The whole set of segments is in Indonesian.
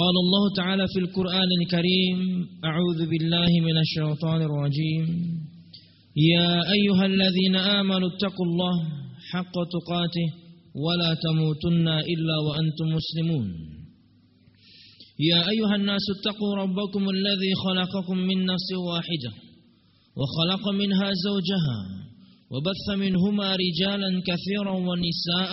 قال الله تعالى في القرآن الكريم أعوذ بالله من الشيطان الرجيم. يا أيها الذين آمنوا اتقوا الله حق تقاته ولا تموتن إلا وأنتم مسلمون. يا أيها الناس اتقوا ربكم الذي خلقكم من نفس واحدة وخلق منها زوجها وبث منهما رجالا كثيرا ونساء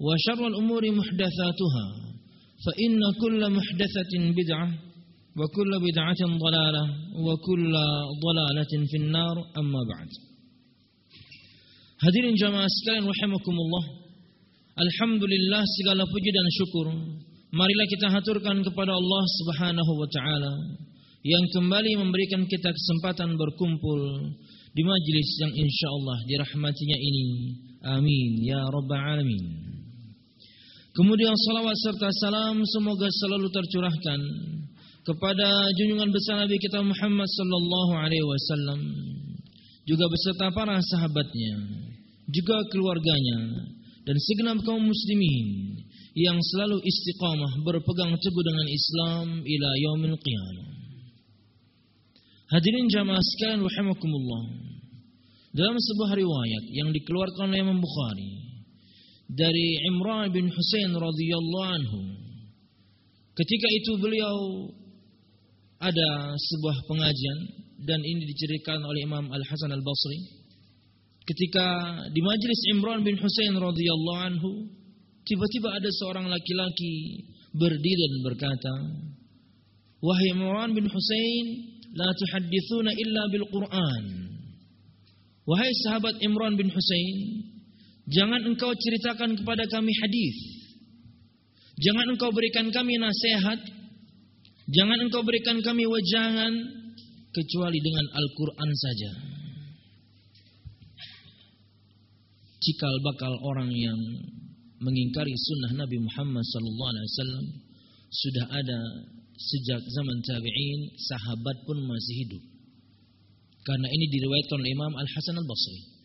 وشر الأمور محدثاتها فإن كل محدثة بدعة وكل بدعة ضلالة وكل ضلالة في النار أما بعد Hadirin jamaah sekalian rahimakumullah Alhamdulillah segala puji dan syukur Marilah kita haturkan kepada Allah subhanahu wa ta'ala Yang kembali memberikan kita kesempatan berkumpul Di majlis yang insya Allah dirahmatinya ini Amin Ya Rabbal Alamin Kemudian salawat serta salam semoga selalu tercurahkan kepada junjungan besar Nabi kita Muhammad sallallahu alaihi wasallam juga beserta para sahabatnya, juga keluarganya dan segenap kaum muslimin yang selalu istiqamah berpegang teguh dengan Islam ila yaumil qiyamah. Hadirin jamaah sekalian rahimakumullah. Dalam sebuah riwayat yang dikeluarkan oleh Imam Bukhari dari Imran bin Husain radhiyallahu anhu. Ketika itu beliau ada sebuah pengajian dan ini diceritakan oleh Imam Al Hasan Al Basri. Ketika di majlis Imran bin Husain radhiyallahu anhu, tiba-tiba ada seorang laki-laki berdiri dan berkata, "Wahai Imran bin Husain, la tuhaddithuna illa bil Qur'an." Wahai sahabat Imran bin Husain, Jangan engkau ceritakan kepada kami hadis. Jangan engkau berikan kami nasihat. Jangan engkau berikan kami wejangan kecuali dengan Al-Qur'an saja. Cikal bakal orang yang mengingkari sunnah Nabi Muhammad sallallahu alaihi wasallam sudah ada sejak zaman tabi'in, sahabat pun masih hidup. Karena ini diriwayatkan oleh Imam Al Hasan Al Basri.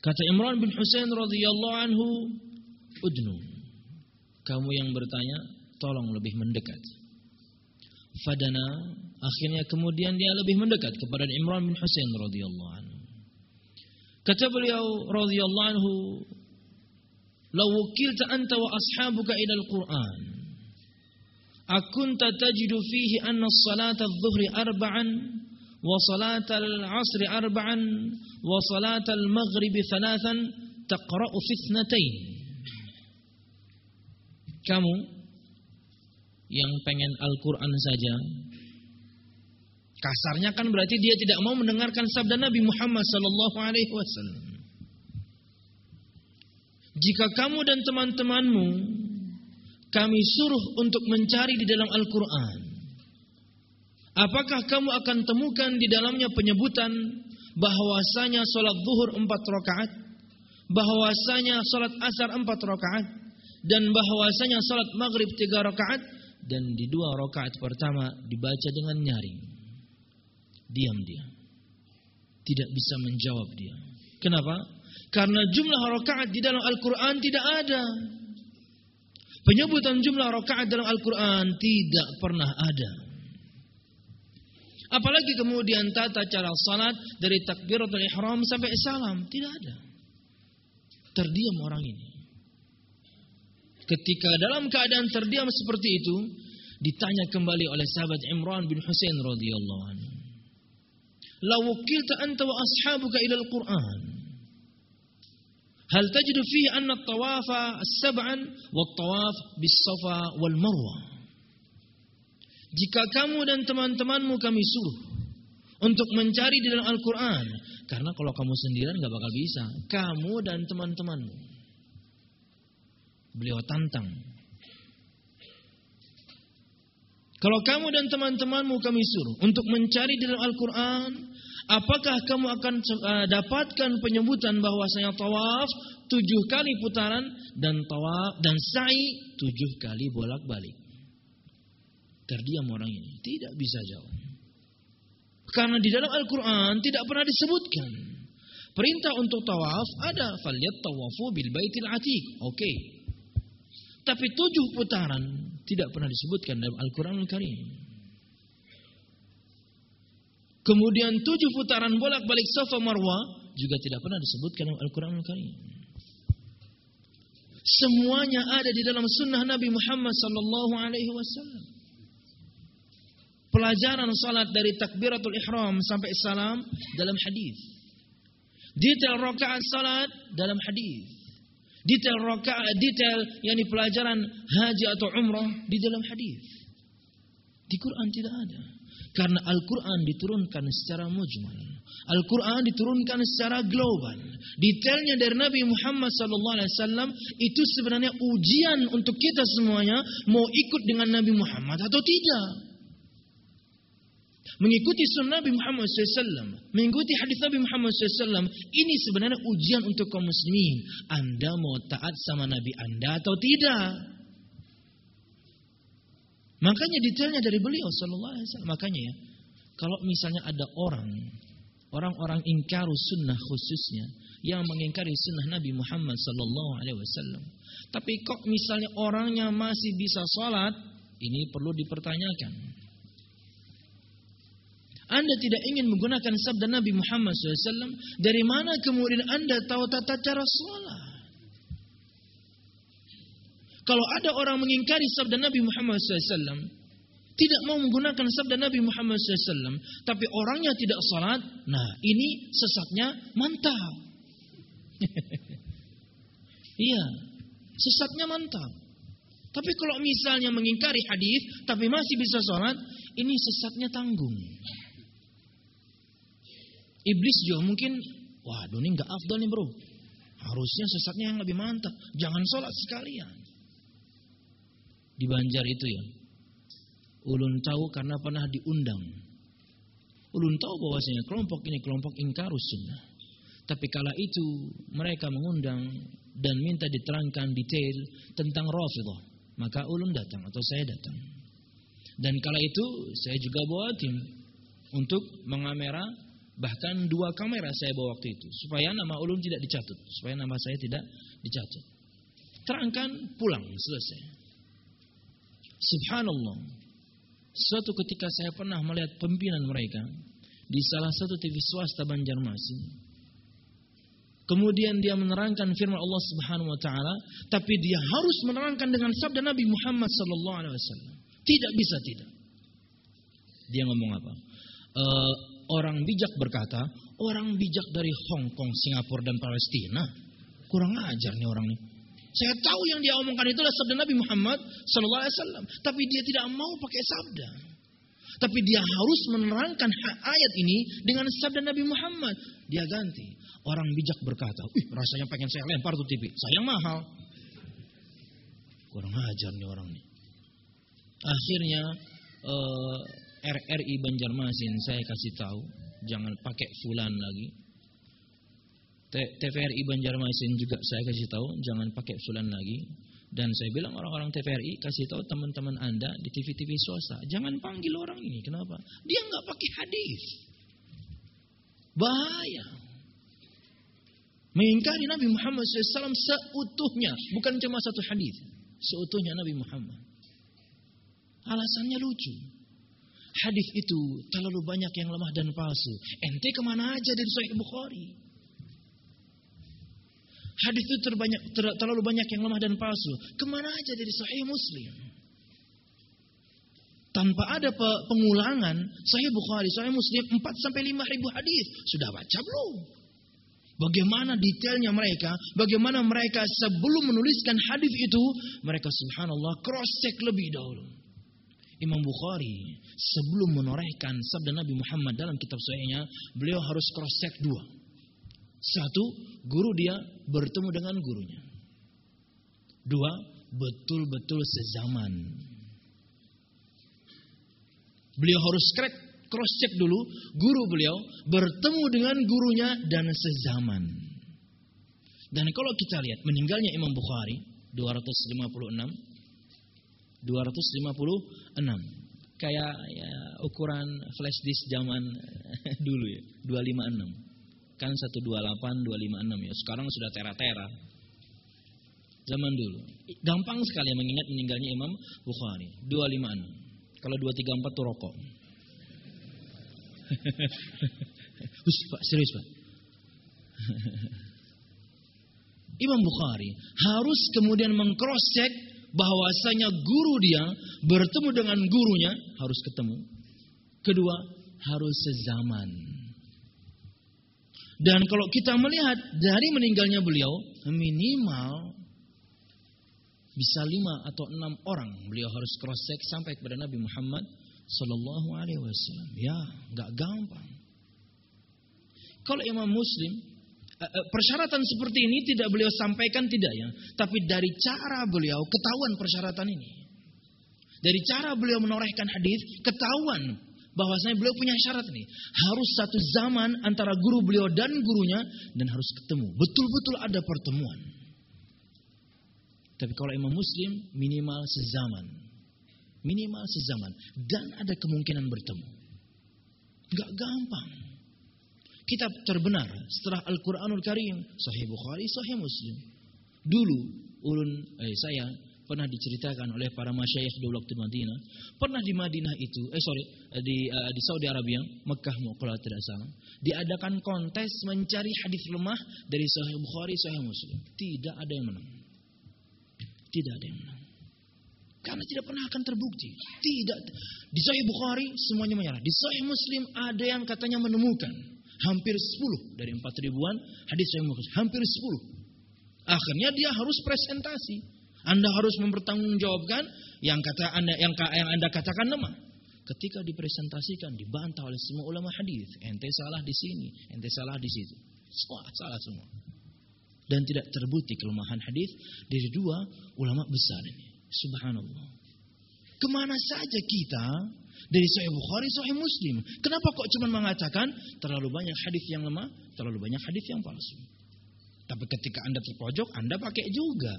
Kata Imran bin Husain radhiyallahu anhu, "Udnu." Kamu yang bertanya, tolong lebih mendekat. Fadana, akhirnya kemudian dia lebih mendekat kepada Imran bin Husain radhiyallahu anhu. Kata beliau radhiyallahu anhu, "Law wukilta anta wa ashabuka ila al-Qur'an, akunta tajidu fihi anna as-salata adh-dhuhri arba'an وصلاة العصر أربعا وصلاة المغرب ثلاثا تقرأ في اثنتين kamu yang pengen Al-Quran saja kasarnya kan berarti dia tidak mau mendengarkan sabda Nabi Muhammad sallallahu alaihi wasallam jika kamu dan teman-temanmu kami suruh untuk mencari di dalam Al-Quran Apakah kamu akan temukan di dalamnya penyebutan bahwasanya salat zuhur empat rakaat, bahwasanya salat asar empat rakaat, dan bahwasanya salat maghrib tiga rakaat, dan di dua rakaat pertama dibaca dengan nyaring. Diam dia. Tidak bisa menjawab dia. Kenapa? Karena jumlah rakaat di dalam Al-Quran tidak ada. Penyebutan jumlah rakaat dalam Al-Quran tidak pernah ada. Apalagi kemudian tata cara salat dari takbiratul ihram sampai salam, tidak ada. Terdiam orang ini. Ketika dalam keadaan terdiam seperti itu, ditanya kembali oleh sahabat Imran bin Husain radhiyallahu anhu. law wukilta anta wa ashabuka ila al-Qur'an hal tajidu fihi anna at-tawafa as-sab'an wa at-tawaf bis-safa wal marwa jika kamu dan teman-temanmu kami suruh untuk mencari di dalam Al-Quran. Karena kalau kamu sendirian nggak bakal bisa. Kamu dan teman-temanmu. Beliau tantang. Kalau kamu dan teman-temanmu kami suruh untuk mencari di dalam Al-Quran, apakah kamu akan uh, dapatkan penyebutan bahwasanya tawaf tujuh kali putaran dan tawaf dan sa'i tujuh kali bolak-balik? Terdiam orang ini, tidak bisa jawab. Karena di dalam Al-Quran tidak pernah disebutkan. Perintah untuk tawaf ada. Faliyat tawafu bil baitil atiq. Oke. Tapi tujuh putaran tidak pernah disebutkan dalam Al-Quran Al-Karim. Kemudian tujuh putaran bolak-balik Safa Marwa juga tidak pernah disebutkan dalam Al-Quran Al-Karim. Semuanya ada di dalam sunnah Nabi Muhammad sallallahu alaihi wasallam. Pelajaran salat dari takbiratul ihram sampai salam dalam hadis. Detail rakaat salat dalam hadis. Detail rakaat, detail yakni pelajaran haji atau umrah di dalam hadis. Di Quran tidak ada. Karena Al-Quran diturunkan secara mujmal. Al-Quran diturunkan secara global. Detailnya dari Nabi Muhammad SAW itu sebenarnya ujian untuk kita semuanya mau ikut dengan Nabi Muhammad atau tidak. Mengikuti sunnah Nabi Muhammad SAW, mengikuti hadis Nabi Muhammad SAW, ini sebenarnya ujian untuk kaum muslimin. Anda mau taat sama Nabi Anda atau tidak? Makanya detailnya dari beliau Sallallahu Alaihi Wasallam. Makanya ya, kalau misalnya ada orang, orang-orang ingkaru sunnah khususnya, yang mengingkari sunnah Nabi Muhammad Sallallahu Alaihi Wasallam, tapi kok misalnya orangnya masih bisa sholat, ini perlu dipertanyakan. Anda tidak ingin menggunakan sabda Nabi Muhammad SAW, dari mana kemudian Anda tahu tata cara sholat? Kalau ada orang mengingkari sabda Nabi Muhammad SAW, tidak mau menggunakan sabda Nabi Muhammad SAW, tapi orangnya tidak sholat, nah ini sesatnya mantap. iya, sesatnya mantap. Tapi kalau misalnya mengingkari hadis, tapi masih bisa sholat, ini sesatnya tanggung. Iblis juga mungkin, wah ini nggak afdol nih bro. Harusnya sesatnya yang lebih mantap. Jangan sholat sekalian. Di Banjar itu ya. Ulun tahu karena pernah diundang. Ulun tahu bahwasanya kelompok ini kelompok ingkarus sunnah. Tapi kala itu mereka mengundang dan minta diterangkan detail tentang Rafidah. Maka ulun datang atau saya datang. Dan kala itu saya juga bawa tim untuk mengamera Bahkan dua kamera saya bawa waktu itu supaya nama ulun tidak dicatut, supaya nama saya tidak dicatut. Terangkan pulang selesai. Subhanallah. Suatu ketika saya pernah melihat pimpinan mereka di salah satu TV swasta Banjarmasin. Kemudian dia menerangkan firman Allah Subhanahu wa taala, tapi dia harus menerangkan dengan sabda Nabi Muhammad sallallahu alaihi wasallam. Tidak bisa tidak. Dia ngomong apa? E, orang bijak berkata, orang bijak dari Hong Kong, Singapura dan Palestina. Kurang ajar nih orang ini. Saya tahu yang dia omongkan itu adalah sabda Nabi Muhammad Sallallahu Alaihi Wasallam, tapi dia tidak mau pakai sabda. Tapi dia harus menerangkan ayat ini dengan sabda Nabi Muhammad. Dia ganti. Orang bijak berkata, Ih, rasanya pengen saya lempar tuh TV. Sayang mahal. Kurang ajar nih orang ini. Akhirnya uh, RRI Banjarmasin saya kasih tahu jangan pakai fulan lagi. TVRI Banjarmasin juga saya kasih tahu jangan pakai fulan lagi. Dan saya bilang orang-orang TVRI kasih tahu teman-teman Anda di TV-TV swasta, jangan panggil orang ini. Kenapa? Dia nggak pakai hadis. Bahaya. Mengingkari Nabi Muhammad SAW seutuhnya, bukan cuma satu hadis, seutuhnya Nabi Muhammad. Alasannya lucu. Hadis itu terlalu banyak yang lemah dan palsu. Ente ke mana aja dari Sahih Bukhari? Hadis itu terbanyak, ter, terlalu banyak yang lemah dan palsu. Ke mana aja dari Sahih Muslim? tanpa ada pengulangan Sahih Bukhari, Sahih Muslim 4 sampai 5 ribu hadis. Sudah baca belum? Bagaimana detailnya mereka, bagaimana mereka sebelum menuliskan hadis itu, mereka subhanallah cross check lebih dahulu. Imam Bukhari sebelum menorehkan sabda Nabi Muhammad dalam kitab sahihnya, beliau harus cross check dua. Satu, guru dia bertemu dengan gurunya. Dua, betul-betul sezaman. Beliau harus crack, cross check dulu guru beliau bertemu dengan gurunya dan sezaman. Dan kalau kita lihat meninggalnya Imam Bukhari 256 256 kayak ya, ukuran flash disk zaman dulu ya 256 kan 128 256 ya. Sekarang sudah tera-tera. Zaman dulu. Gampang sekali mengingat meninggalnya Imam Bukhari. 256 kalau 234 tuh rokok. Hus, Pak, serius Pak. Imam Bukhari harus kemudian mengcross check bahwasanya guru dia bertemu dengan gurunya harus ketemu. Kedua, harus sezaman. Dan kalau kita melihat dari meninggalnya beliau, minimal bisa lima atau enam orang beliau harus cross check sampai kepada Nabi Muhammad Sallallahu Alaihi Wasallam. Ya, nggak gampang. Kalau Imam Muslim persyaratan seperti ini tidak beliau sampaikan tidak ya, tapi dari cara beliau ketahuan persyaratan ini. Dari cara beliau menorehkan hadis ketahuan bahwasanya beliau punya syarat ini. Harus satu zaman antara guru beliau dan gurunya dan harus ketemu. Betul-betul ada pertemuan. Tapi kalau Imam Muslim minimal sezaman. Minimal sezaman. Dan ada kemungkinan bertemu. Gak gampang. Kitab terbenar setelah Al-Quranul Karim. Sahih Bukhari, Sahih Muslim. Dulu ulun eh, saya pernah diceritakan oleh para masyayikh di waktu Madinah. Pernah di Madinah itu, eh sorry, di, uh, di Saudi Arabia, Mekah kalau tidak salah. Diadakan kontes mencari hadis lemah dari Sahih Bukhari, Sahih Muslim. Tidak ada yang menang. Tidak ada yang menang. Karena tidak pernah akan terbukti. Tidak. Di Sahih Bukhari semuanya menyerah. Di Sahih Muslim ada yang katanya menemukan. Hampir 10 dari 4 ribuan hadis Sahih Muslim. Hampir 10. Akhirnya dia harus presentasi. Anda harus mempertanggungjawabkan yang kata Anda yang, yang Anda katakan lemah. Ketika dipresentasikan dibantah oleh semua ulama hadis, ente salah di sini, ente salah di situ. Semua salah semua. Dan tidak terbukti kelemahan hadis dari dua ulama besar ini. Subhanallah. Ke mana saja kita dari Sahih Bukhari, Sahih Muslim. Kenapa kok cuma mengatakan terlalu banyak hadis yang lemah, terlalu banyak hadis yang palsu. Tapi ketika Anda terpojok, Anda pakai juga.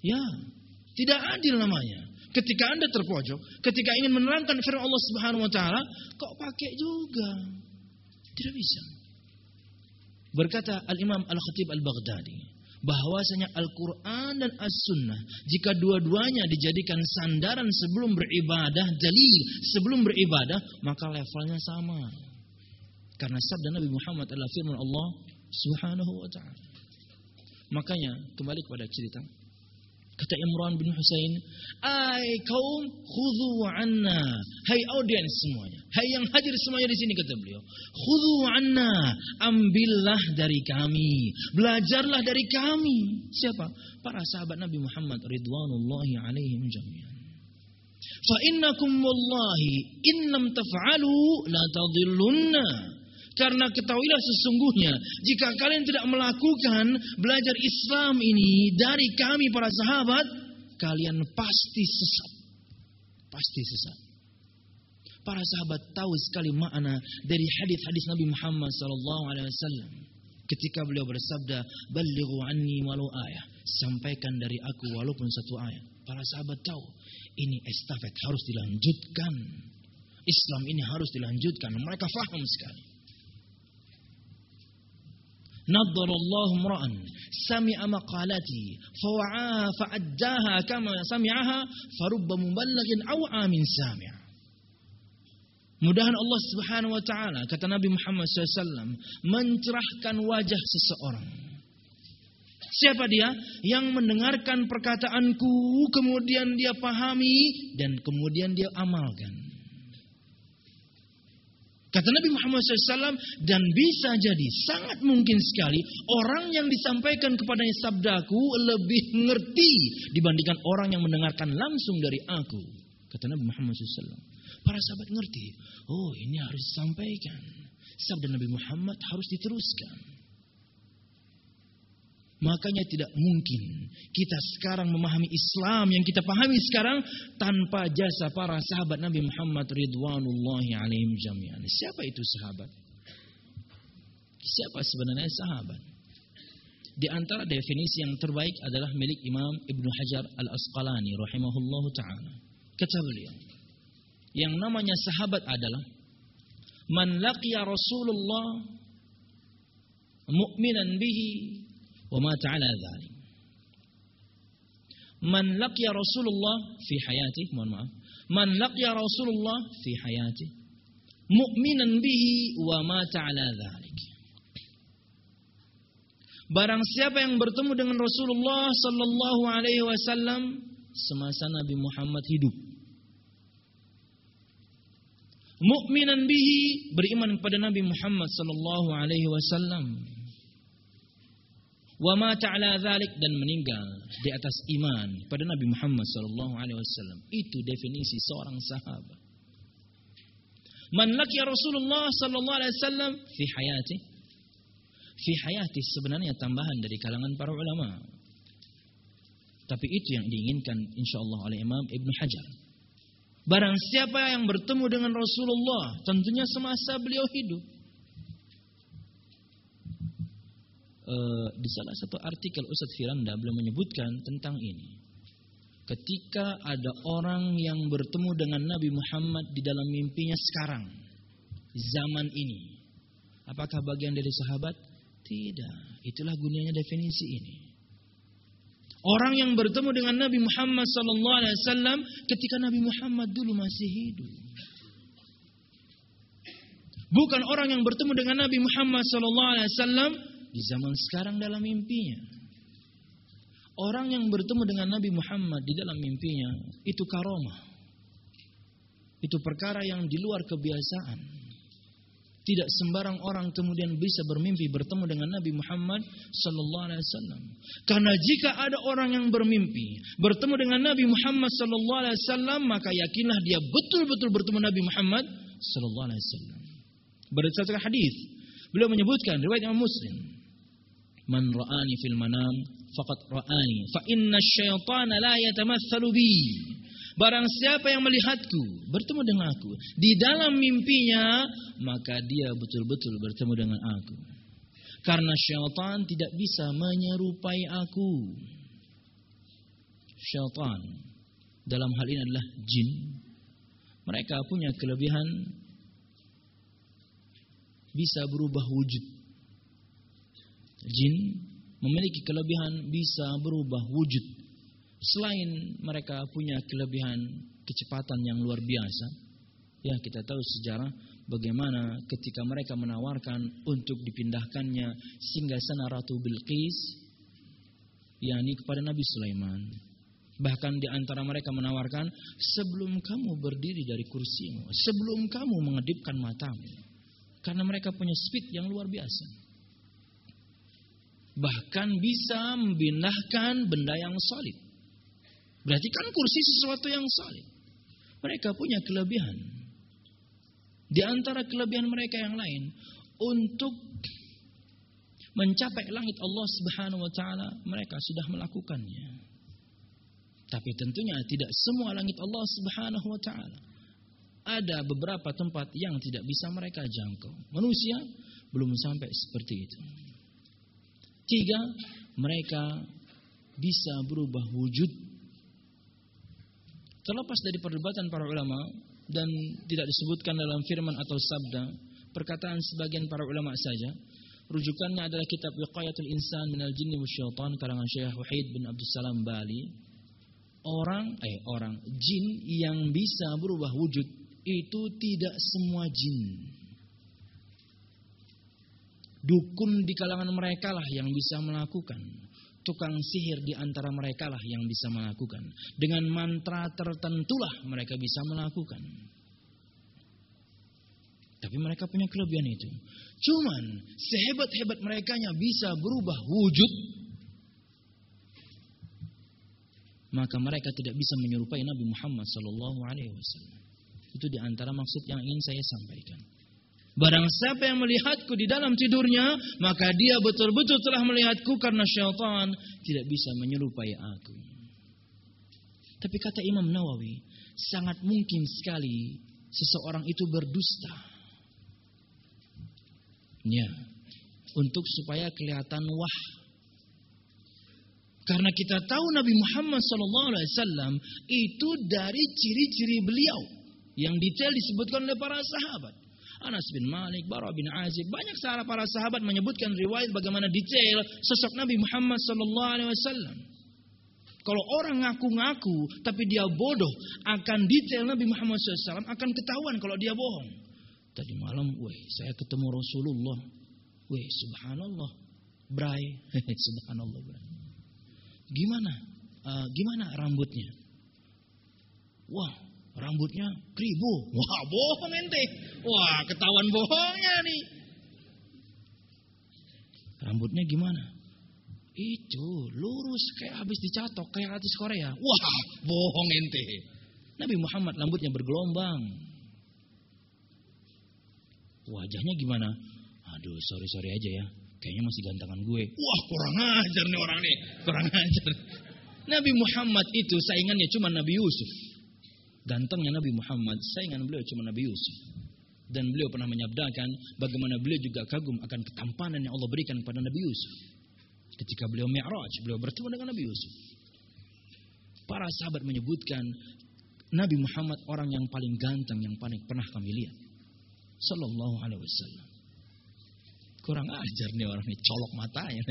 Ya, tidak adil namanya. Ketika Anda terpojok, ketika ingin menerangkan firman Allah Subhanahu wa taala, kok pakai juga? Tidak bisa. Berkata Al-Imam Al-Khatib Al-Baghdadi, bahwasanya Al-Quran dan As-Sunnah jika dua-duanya dijadikan sandaran sebelum beribadah, dalil sebelum beribadah, maka levelnya sama. Karena sabda Nabi Muhammad adalah firman Allah Subhanahu wa taala. Makanya kembali kepada cerita Kata Imran bin Husain, "Ai kaum khudhu anna." Hai audiens semuanya. Hai yang hadir semuanya di sini kata beliau. Khudhu anna, ambillah dari kami, belajarlah dari kami. Siapa? Para sahabat Nabi Muhammad ridwanullahi alaihim jami'an. Fa innakum wallahi in lam taf'alu la tadhillunna. Karena ketahuilah sesungguhnya jika kalian tidak melakukan belajar Islam ini dari kami para sahabat, kalian pasti sesat. Pasti sesat. Para sahabat tahu sekali makna dari hadis-hadis Nabi Muhammad SAW. Ketika beliau bersabda, "Balighu anni walau ayah." Sampaikan dari aku walaupun satu ayat. Para sahabat tahu ini estafet harus dilanjutkan. Islam ini harus dilanjutkan. Mereka faham sekali. نظر الله امرأ سمع مقالتي فوعاها فأداها كما سمعها فرب مبلغ أو عام سامع Mudahan Allah Subhanahu wa taala kata Nabi Muhammad SAW mencerahkan wajah seseorang Siapa dia? Yang mendengarkan perkataanku, kemudian dia pahami, dan kemudian dia amalkan. Kata Nabi Muhammad SAW, dan bisa jadi sangat mungkin sekali orang yang disampaikan kepadanya sabdaku lebih ngerti dibandingkan orang yang mendengarkan langsung dari aku. Kata Nabi Muhammad SAW. Para sahabat ngerti, oh ini harus disampaikan. Sabda Nabi Muhammad harus diteruskan. Makanya tidak mungkin kita sekarang memahami Islam yang kita pahami sekarang tanpa jasa para sahabat Nabi Muhammad ridwanullahi alaihim jami'an. Siapa itu sahabat? Siapa sebenarnya sahabat? Di antara definisi yang terbaik adalah milik Imam Ibnu Hajar Al-Asqalani rahimahullahu taala. Kata beliau, yang namanya sahabat adalah man laqiya Rasulullah mu'minan bihi ومات على ذلك من لقي رسول الله في حياته mohon maaf من لقي رسول الله في حياته مؤمنا به ومات على ذلك Barang siapa yang bertemu dengan Rasulullah sallallahu alaihi wasallam semasa Nabi Muhammad hidup. Mukminan bihi beriman kepada Nabi Muhammad sallallahu alaihi wasallam wa mata ala dzalik dan meninggal di atas iman pada Nabi Muhammad sallallahu alaihi wasallam. Itu definisi seorang sahabat. Man laqiya Rasulullah sallallahu alaihi wasallam fi hayati fi hayati sebenarnya tambahan dari kalangan para ulama. Tapi itu yang diinginkan insyaallah oleh Imam Ibnu Hajar. Barang siapa yang bertemu dengan Rasulullah tentunya semasa beliau hidup Eh, di salah satu artikel Ustadz Firanda beliau menyebutkan tentang ini. Ketika ada orang yang bertemu dengan Nabi Muhammad di dalam mimpinya sekarang, zaman ini, apakah bagian dari sahabat? Tidak. Itulah gunanya definisi ini. Orang yang bertemu dengan Nabi Muhammad SAW ketika Nabi Muhammad dulu masih hidup. Bukan orang yang bertemu dengan Nabi Muhammad SAW di zaman sekarang dalam mimpinya. Orang yang bertemu dengan Nabi Muhammad di dalam mimpinya itu karomah. Itu perkara yang di luar kebiasaan. Tidak sembarang orang kemudian bisa bermimpi bertemu dengan Nabi Muhammad sallallahu alaihi wasallam. Karena jika ada orang yang bermimpi bertemu dengan Nabi Muhammad sallallahu alaihi wasallam, maka yakinlah dia betul-betul bertemu Nabi Muhammad sallallahu alaihi wasallam. Berdasarkan hadis, beliau menyebutkan riwayat Imam Muslim, man ra'ani fil manam faqad ra'ani fa inna syaitana la yatamatsalu bi Barang siapa yang melihatku, bertemu dengan aku di dalam mimpinya, maka dia betul-betul bertemu dengan aku. Karena syaitan tidak bisa menyerupai aku. Syaitan dalam hal ini adalah jin. Mereka punya kelebihan bisa berubah wujud jin memiliki kelebihan bisa berubah wujud. Selain mereka punya kelebihan kecepatan yang luar biasa, ya kita tahu sejarah bagaimana ketika mereka menawarkan untuk dipindahkannya singgah sana Ratu Bilqis, yakni kepada Nabi Sulaiman. Bahkan di antara mereka menawarkan, sebelum kamu berdiri dari kursimu, sebelum kamu mengedipkan matamu. Karena mereka punya speed yang luar biasa bahkan bisa membinahkan benda yang solid. Berarti kan kursi sesuatu yang solid. Mereka punya kelebihan. Di antara kelebihan mereka yang lain untuk mencapai langit Allah Subhanahu wa taala, mereka sudah melakukannya. Tapi tentunya tidak semua langit Allah Subhanahu wa taala. Ada beberapa tempat yang tidak bisa mereka jangkau. Manusia belum sampai seperti itu. Tiga, mereka bisa berubah wujud. Terlepas dari perdebatan para ulama dan tidak disebutkan dalam firman atau sabda, perkataan sebagian para ulama saja. Rujukannya adalah kitab Wiqayatul Insan minal Jinni Wasyaitan karangan Syekh Wahid bin Abdul Salam Bali. Orang eh orang jin yang bisa berubah wujud itu tidak semua jin. Dukun di kalangan mereka lah yang bisa melakukan. tukang sihir di antara mereka lah yang bisa melakukan. Dengan mantra tertentulah mereka bisa melakukan. Tapi mereka punya kelebihan itu. Cuman sehebat-hebat mereka bisa berubah wujud. Maka mereka tidak bisa menyerupai Nabi Muhammad Wasallam. Itu di antara maksud yang ingin saya sampaikan. Barang siapa yang melihatku di dalam tidurnya, maka dia betul-betul telah melihatku karena syaitan tidak bisa menyerupai aku. Tapi kata Imam Nawawi, sangat mungkin sekali seseorang itu berdusta. Ya, untuk supaya kelihatan wah. Karena kita tahu Nabi Muhammad SAW itu dari ciri-ciri beliau yang detail disebutkan oleh para sahabat. Anas bin Malik, Bara bin Azib, banyak sahabat para sahabat menyebutkan riwayat bagaimana detail sosok Nabi Muhammad sallallahu alaihi wasallam. Kalau orang ngaku-ngaku tapi dia bodoh akan detail Nabi Muhammad SAW akan ketahuan kalau dia bohong. Tadi malam, weh, saya ketemu Rasulullah. Weh, subhanallah. Bray, subhanallah. Bray. Gimana? Uh, gimana rambutnya? Wah, Rambutnya kribo. Wah, bohong ente. Wah, ketahuan bohongnya nih. Rambutnya gimana? Itu lurus kayak habis dicatok kayak artis Korea. Wah, bohong ente. Nabi Muhammad rambutnya bergelombang. Wajahnya gimana? Aduh, sorry sorry aja ya. Kayaknya masih gantangan gue. Wah, kurang ajar nih orang nih. Kurang ajar. Nabi Muhammad itu saingannya cuma Nabi Yusuf. Gantengnya Nabi Muhammad, saingan beliau cuma Nabi Yusuf. Dan beliau pernah menyabdakan bagaimana beliau juga kagum akan ketampanan yang Allah berikan kepada Nabi Yusuf. Ketika beliau mi'raj, beliau bertemu dengan Nabi Yusuf. Para sahabat menyebutkan Nabi Muhammad orang yang paling ganteng yang paling pernah kami lihat. Sallallahu alaihi wasallam. Kurang ajar nih orang ini colok matanya.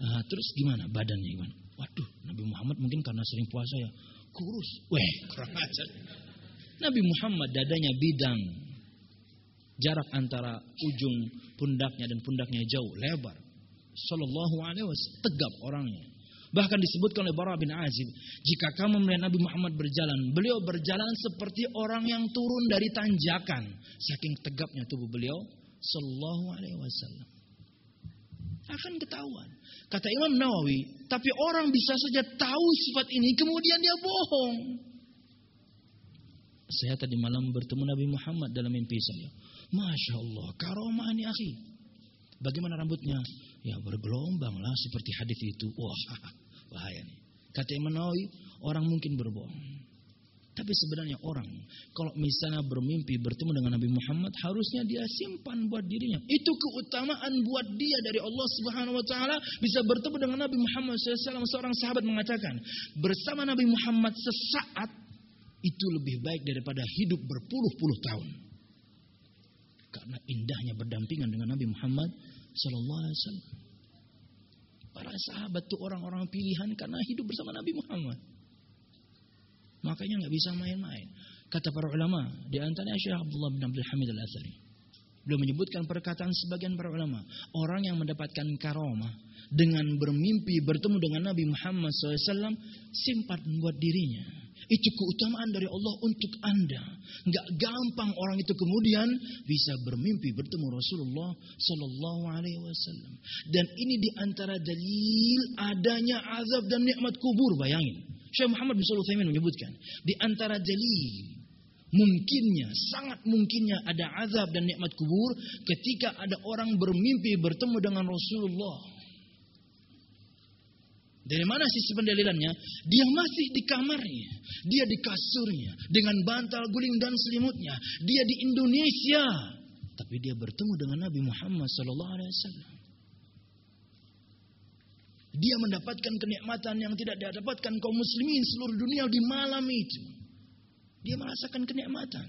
nah, terus gimana badannya gimana? Waduh, Nabi Muhammad mungkin karena sering puasa ya kurus. Weh, kurang ajar. Nabi Muhammad dadanya bidang. Jarak antara ujung pundaknya dan pundaknya jauh, lebar. Sallallahu alaihi wasallam tegap orangnya. Bahkan disebutkan oleh Bara bin Azib, jika kamu melihat Nabi Muhammad berjalan, beliau berjalan seperti orang yang turun dari tanjakan, saking tegapnya tubuh beliau sallallahu alaihi wasallam. Akan ketahuan. Kata Imam Nawawi, tapi orang bisa saja tahu sifat ini kemudian dia bohong. Saya tadi malam bertemu Nabi Muhammad dalam mimpi saya. Masya Allah, karomah ini akhi. Bagaimana rambutnya? Ya bergelombang lah seperti hadis itu. Wah, bahaya nih. Kata Imam Nawawi, orang mungkin berbohong. Tapi sebenarnya orang kalau misalnya bermimpi bertemu dengan Nabi Muhammad harusnya dia simpan buat dirinya. Itu keutamaan buat dia dari Allah Subhanahu wa taala bisa bertemu dengan Nabi Muhammad SAW. Seorang sahabat mengatakan, bersama Nabi Muhammad sesaat itu lebih baik daripada hidup berpuluh-puluh tahun. Karena indahnya berdampingan dengan Nabi Muhammad sallallahu alaihi wasallam. Para sahabat itu orang-orang pilihan karena hidup bersama Nabi Muhammad. Makanya nggak bisa main-main. Kata para ulama, di antaranya Syekh Abdullah bin Abdul Hamid Al-Athari. Beliau menyebutkan perkataan sebagian para ulama. Orang yang mendapatkan karomah dengan bermimpi bertemu dengan Nabi Muhammad SAW simpan buat dirinya. Itu keutamaan dari Allah untuk Anda. Nggak gampang orang itu kemudian bisa bermimpi bertemu Rasulullah Sallallahu Alaihi Wasallam. Dan ini di antara dalil adanya azab dan nikmat kubur. Bayangin. Syekh Muhammad bin Shalih menyebutkan di antara dalil mungkinnya sangat mungkinnya ada azab dan nikmat kubur ketika ada orang bermimpi bertemu dengan Rasulullah. Dari mana sisi pendalilannya? Dia masih di kamarnya, dia di kasurnya dengan bantal guling dan selimutnya. Dia di Indonesia, tapi dia bertemu dengan Nabi Muhammad wasallam. Dia mendapatkan kenikmatan yang tidak didapatkan kaum muslimin seluruh dunia di malam itu. Dia merasakan kenikmatan.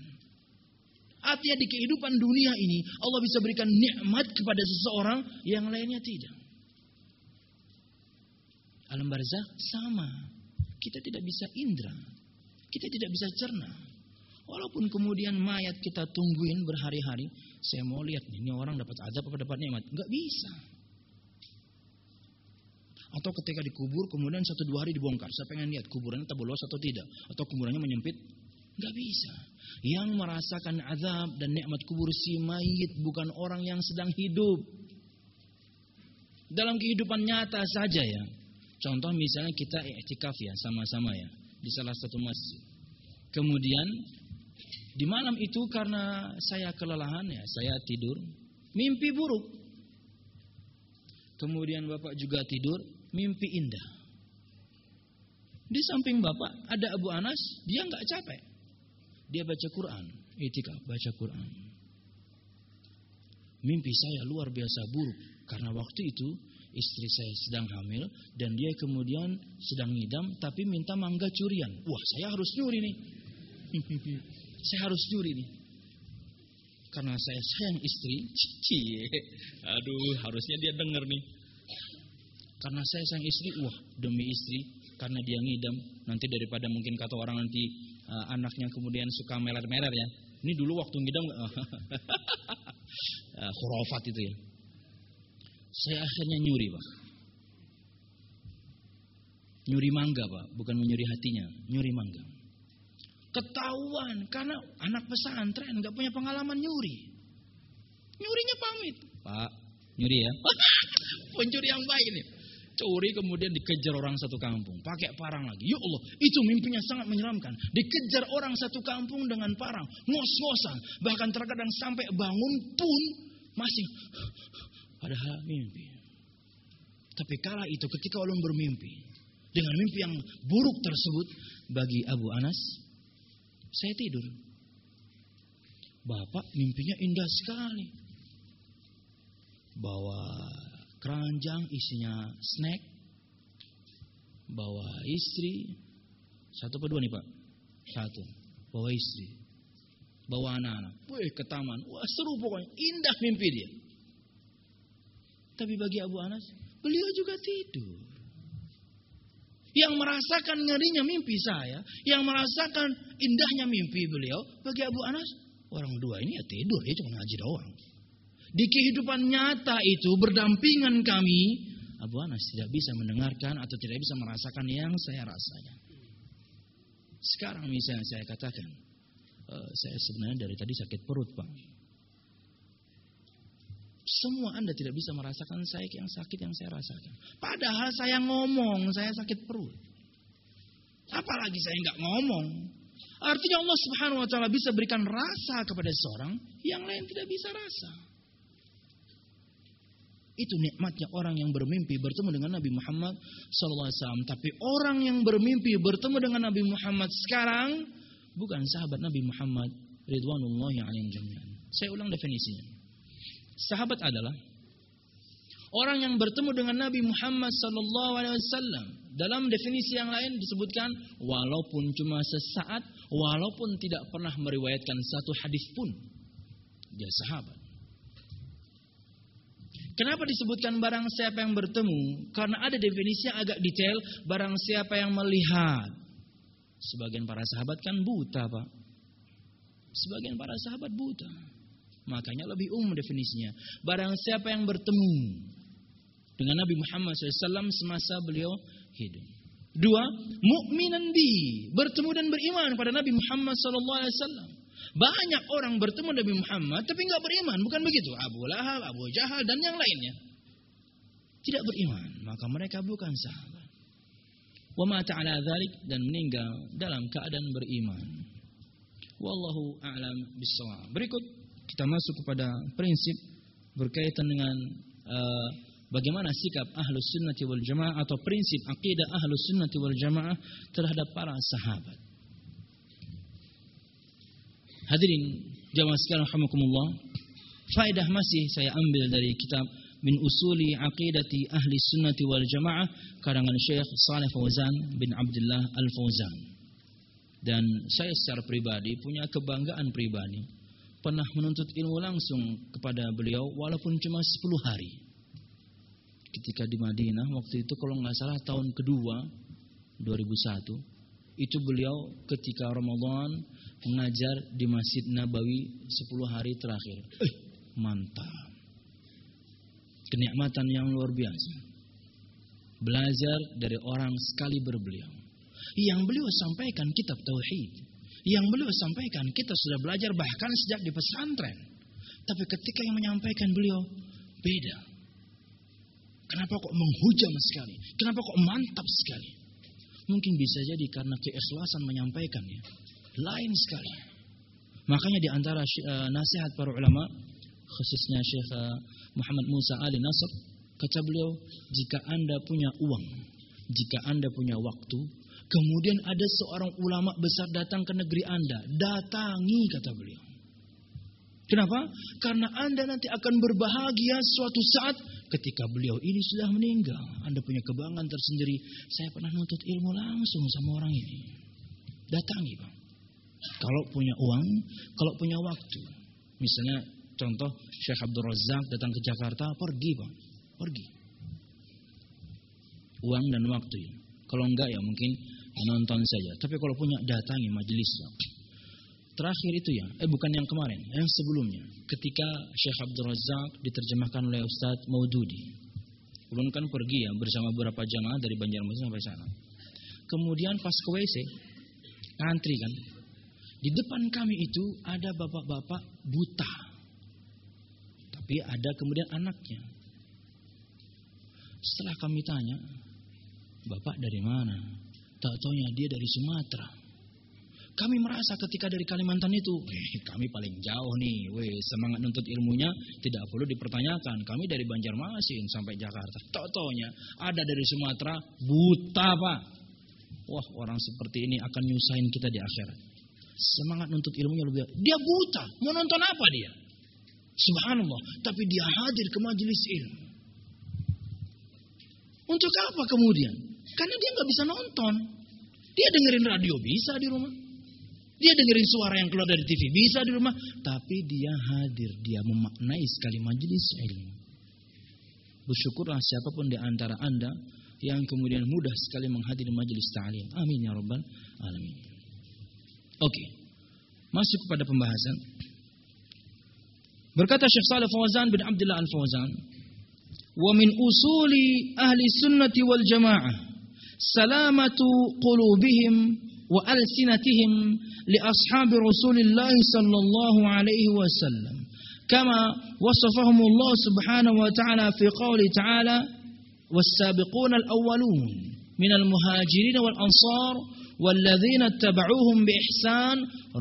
Artinya di kehidupan dunia ini Allah bisa berikan nikmat kepada seseorang yang lainnya tidak. Alam barzah sama. Kita tidak bisa indra. Kita tidak bisa cerna. Walaupun kemudian mayat kita tungguin berhari-hari. Saya mau lihat ini orang dapat azab apa dapat nikmat. Enggak bisa. Atau ketika dikubur kemudian satu dua hari dibongkar. Saya pengen lihat kuburannya tabulos atau tidak. Atau kuburannya menyempit. Gak bisa. Yang merasakan azab dan nikmat kubur si mayit bukan orang yang sedang hidup. Dalam kehidupan nyata saja ya. Contoh misalnya kita iktikaf ya sama-sama ya di salah satu masjid. Kemudian di malam itu karena saya kelelahan ya, saya tidur, mimpi buruk. Kemudian Bapak juga tidur, mimpi indah. Di samping Bapak ada Abu Anas, dia nggak capek. Dia baca Quran, itikaf baca Quran. Mimpi saya luar biasa buruk karena waktu itu istri saya sedang hamil dan dia kemudian sedang ngidam tapi minta mangga curian. Wah, saya harus nyuri nih. saya harus nyuri nih. Karena saya sayang istri, cie. Aduh, harusnya dia dengar nih. Karena saya sayang istri, wah demi istri, karena dia ngidam, nanti daripada mungkin kata orang nanti uh, anaknya kemudian suka meler-meler ya. Ini dulu waktu ngidam uh, khurafat itu ya. Saya akhirnya nyuri pak. Nyuri mangga pak, bukan menyuri hatinya, nyuri mangga. Ketahuan karena anak pesantren nggak punya pengalaman nyuri. Nyurinya pamit, pak. Nyuri ya? Pencuri yang baik nih. Curi kemudian dikejar orang satu kampung, pakai parang lagi. Ya Allah, itu mimpinya sangat menyeramkan. Dikejar orang satu kampung dengan parang, ngos-ngosan, bahkan terkadang sampai bangun pun masih Padahal mimpi. Tapi kala itu ketika ulun bermimpi. Dengan mimpi yang buruk tersebut. Bagi Abu Anas. Saya tidur. Bapak mimpinya indah sekali. Bawa keranjang isinya snack. Bawa istri. Satu apa dua nih pak? Satu. Bawa istri. Bawa anak-anak. Wih ke taman. Wah seru pokoknya. Indah mimpi dia. Tapi bagi Abu Anas, beliau juga tidur. Yang merasakan ngerinya mimpi saya, yang merasakan indahnya mimpi beliau, bagi Abu Anas, orang dua ini ya tidur, ya cuma ngaji doang. Di kehidupan nyata itu berdampingan kami, Abu Anas tidak bisa mendengarkan atau tidak bisa merasakan yang saya rasakan. Sekarang misalnya saya katakan, e, saya sebenarnya dari tadi sakit perut pak. Semua Anda tidak bisa merasakan saya yang sakit yang saya rasakan. Padahal saya ngomong, saya sakit perut. Apalagi saya nggak ngomong. Artinya Allah Subhanahu wa taala bisa berikan rasa kepada seorang yang lain tidak bisa rasa. Itu nikmatnya orang yang bermimpi bertemu dengan Nabi Muhammad SAW. Tapi orang yang bermimpi bertemu dengan Nabi Muhammad sekarang bukan sahabat Nabi Muhammad Ridwanullahi alaihim jami'an. Saya ulang definisinya. Sahabat adalah orang yang bertemu dengan Nabi Muhammad wasallam. Dalam definisi yang lain disebutkan walaupun cuma sesaat, walaupun tidak pernah meriwayatkan satu hadis pun. Dia sahabat. Kenapa disebutkan barang siapa yang bertemu? Karena ada definisi yang agak detail, barang siapa yang melihat. Sebagian para sahabat kan buta, Pak. Sebagian para sahabat buta. Makanya lebih umum definisinya. Barang siapa yang bertemu dengan Nabi Muhammad SAW semasa beliau hidup. Dua, mukminan bi, bertemu dan beriman pada Nabi Muhammad SAW. Banyak orang bertemu Nabi Muhammad tapi nggak beriman, bukan begitu? Abu Lahab, Abu Jahal dan yang lainnya. Tidak beriman, maka mereka bukan sahabat. Wa mata ala dzalik dan meninggal dalam keadaan beriman. Wallahu a'lam bissawab. Berikut kita masuk kepada prinsip berkaitan dengan uh, bagaimana sikap ahlus sunnati wal jamaah atau prinsip akidah ahlus sunnati wal jamaah terhadap para sahabat. Hadirin jamaah sekalian rahimakumullah. Faedah masih saya ambil dari kitab min usuli aqidati ahli sunnati wal jamaah karangan Syekh Saleh Fauzan bin Abdullah Al Fauzan. Dan saya secara pribadi punya kebanggaan pribadi pernah menuntut ilmu langsung kepada beliau walaupun cuma 10 hari. Ketika di Madinah waktu itu kalau nggak salah tahun kedua 2001 itu beliau ketika Ramadan mengajar di Masjid Nabawi 10 hari terakhir. Eh, mantap. Kenikmatan yang luar biasa. belajar dari orang sekali berbeliau. Yang beliau sampaikan kitab tauhid. Yang beliau sampaikan kita sudah belajar bahkan sejak di pesantren. Tapi ketika yang menyampaikan beliau beda. Kenapa kok menghujam sekali? Kenapa kok mantap sekali? Mungkin bisa jadi karena keikhlasan menyampaikannya. Lain sekali. Makanya di antara uh, nasihat para ulama, khususnya Syekh uh, Muhammad Musa Ali Nasr, kata beliau, jika Anda punya uang, jika Anda punya waktu, kemudian ada seorang ulama besar datang ke negeri Anda, datangi kata beliau. Kenapa? Karena Anda nanti akan berbahagia suatu saat ketika beliau ini sudah meninggal. Anda punya kebanggaan tersendiri. Saya pernah nuntut ilmu langsung sama orang ini. Datangi, Bang. Kalau punya uang, kalau punya waktu. Misalnya contoh Syekh Abdul Razak datang ke Jakarta, pergi, Bang. Pergi. Uang dan waktu. Kalau enggak ya mungkin nonton saja. Tapi kalau punya datangi majelis, Bang terakhir itu ya, eh bukan yang kemarin, yang sebelumnya. Ketika Syekh Abdul Razak diterjemahkan oleh Ustadz Maududi. Kemudian kan pergi ya bersama beberapa jamaah dari Banjarmasin sampai sana. Kemudian pas ke WC, ngantri kan. Di depan kami itu ada bapak-bapak buta. Tapi ada kemudian anaknya. Setelah kami tanya, Bapak dari mana? Tak taunya dia dari Sumatera. Kami merasa ketika dari Kalimantan itu, eh, kami paling jauh nih, weh, semangat nuntut ilmunya tidak perlu dipertanyakan. Kami dari Banjarmasin sampai Jakarta. Totonya ada dari Sumatera, buta pak. Wah orang seperti ini akan nyusahin kita di akhirat. Semangat nuntut ilmunya lebih. Dia buta, mau nonton apa dia? Subhanallah, tapi dia hadir ke majelis ilmu. Untuk apa kemudian? Karena dia nggak bisa nonton. Dia dengerin radio bisa di rumah. Dia dengerin suara yang keluar dari TV bisa di rumah, tapi dia hadir, dia memaknai sekali majelis ilmu. Bersyukurlah siapa pun di antara Anda yang kemudian mudah sekali menghadiri majelis ta'lim. Amin ya rabbal alamin. Oke. Masuk kepada pembahasan. Berkata Syekh Salih Fawzan bin Abdullah Al-Fawzan, "Wa min usuli ahli sunnati wal jamaah salamatu qulubihim وألسنتهم لأصحاب رسول الله صلى الله عليه وسلم كما وصفهم الله سبحانه وتعالى في قوله تعالى والسابقون الأولون من المهاجرين والأنصار والذين اتبعوهم بإحسان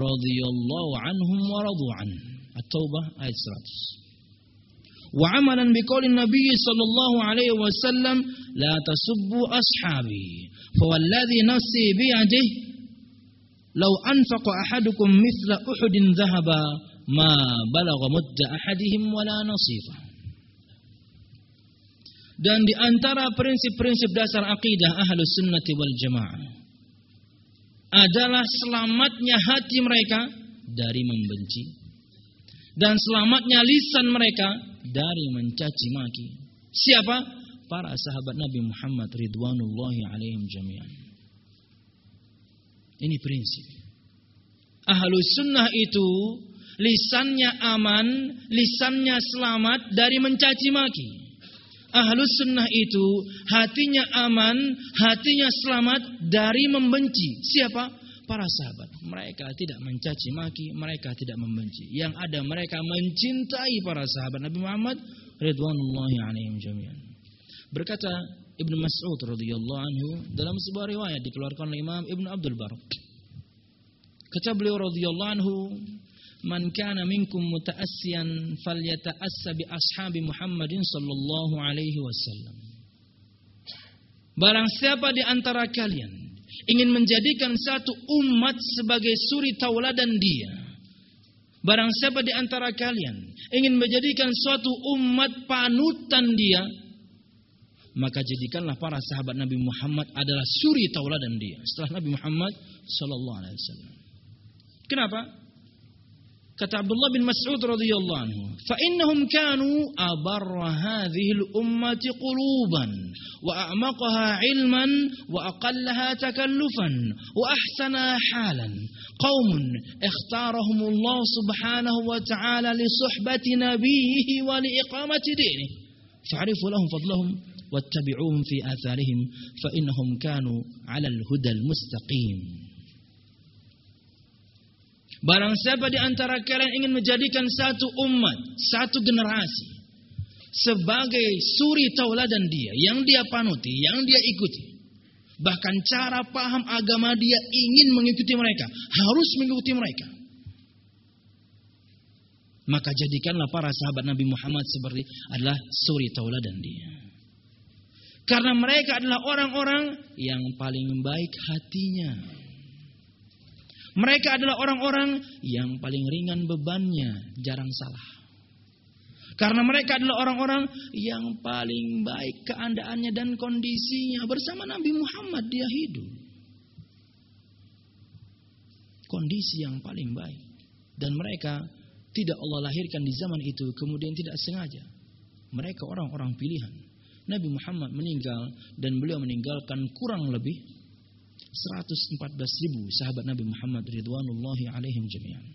رضي الله عنهم ورضوا عنه. التوبة آية 100 وعملا بقول النبي صلى الله عليه وسلم لا تسبوا أصحابي فوالذي نفسي بيده. لو أنفق أحدكم مثل أحد ذهبا ما بلغ مد أحدهم ولا نصيفه Dan di antara prinsip-prinsip dasar akidah Ahlus Sunnati wal Jamaah. Adalah selamatnya hati mereka dari membenci dan selamatnya lisan mereka dari mencaci maki. Siapa? Para sahabat Nabi Muhammad ridwanullahi alaihim jami'an. Ini prinsip. Ahlus sunnah itu lisannya aman, lisannya selamat dari mencaci maki. Ahlus sunnah itu hatinya aman, hatinya selamat dari membenci. Siapa? Para sahabat. Mereka tidak mencaci maki, mereka tidak membenci. Yang ada mereka mencintai para sahabat Nabi Muhammad ridwanullahi alaihim jami'an. Berkata Ibnu Mas'ud radhiyallahu anhu dalam sebuah riwayat dikeluarkan oleh Imam Ibnu Abdul Bar. Kata beliau radhiyallahu anhu, "Man kana minkum muta'assiyan falyata'assa bi ashabi Muhammadin sallallahu alaihi wasallam." Barang siapa di antara kalian ingin menjadikan satu umat sebagai suri tauladan dia, barang siapa di antara kalian ingin menjadikan suatu umat panutan dia, maka jadikanlah para sahabat Nabi Muhammad adalah suri tauladan dia setelah Nabi Muhammad sallallahu alaihi wasallam. Kenapa? Kata Abdullah bin Mas'ud radhiyallahu anhu, "Fa innahum kanu abarra hadhihi al-ummati quluban wa a'maqaha 'ilman wa aqallaha takallufan wa ahsana halan. Qaumun ikhtarahum Allah subhanahu wa ta'ala li suhbati nabiyhi wa li iqamati dinihi. Fa'rifu lahum fadlahum wattabi'uhum fi atharihim fa innahum kanu 'alal hudal mustaqim. Barang siapa di antara kalian ingin menjadikan satu umat, satu generasi sebagai suri tauladan dia, yang dia panuti, yang dia ikuti. Bahkan cara paham agama dia ingin mengikuti mereka, harus mengikuti mereka. Maka jadikanlah para sahabat Nabi Muhammad seperti adalah suri tauladan dia. Karena mereka adalah orang-orang yang paling baik hatinya. Mereka adalah orang-orang yang paling ringan bebannya, jarang salah. Karena mereka adalah orang-orang yang paling baik keadaannya dan kondisinya. Bersama Nabi Muhammad dia hidup. Kondisi yang paling baik. Dan mereka tidak Allah lahirkan di zaman itu kemudian tidak sengaja. Mereka orang-orang pilihan. Nabi Muhammad meninggal dan beliau meninggalkan kurang lebih 114 ribu sahabat Nabi Muhammad ridwanullahi alaihim jami'an.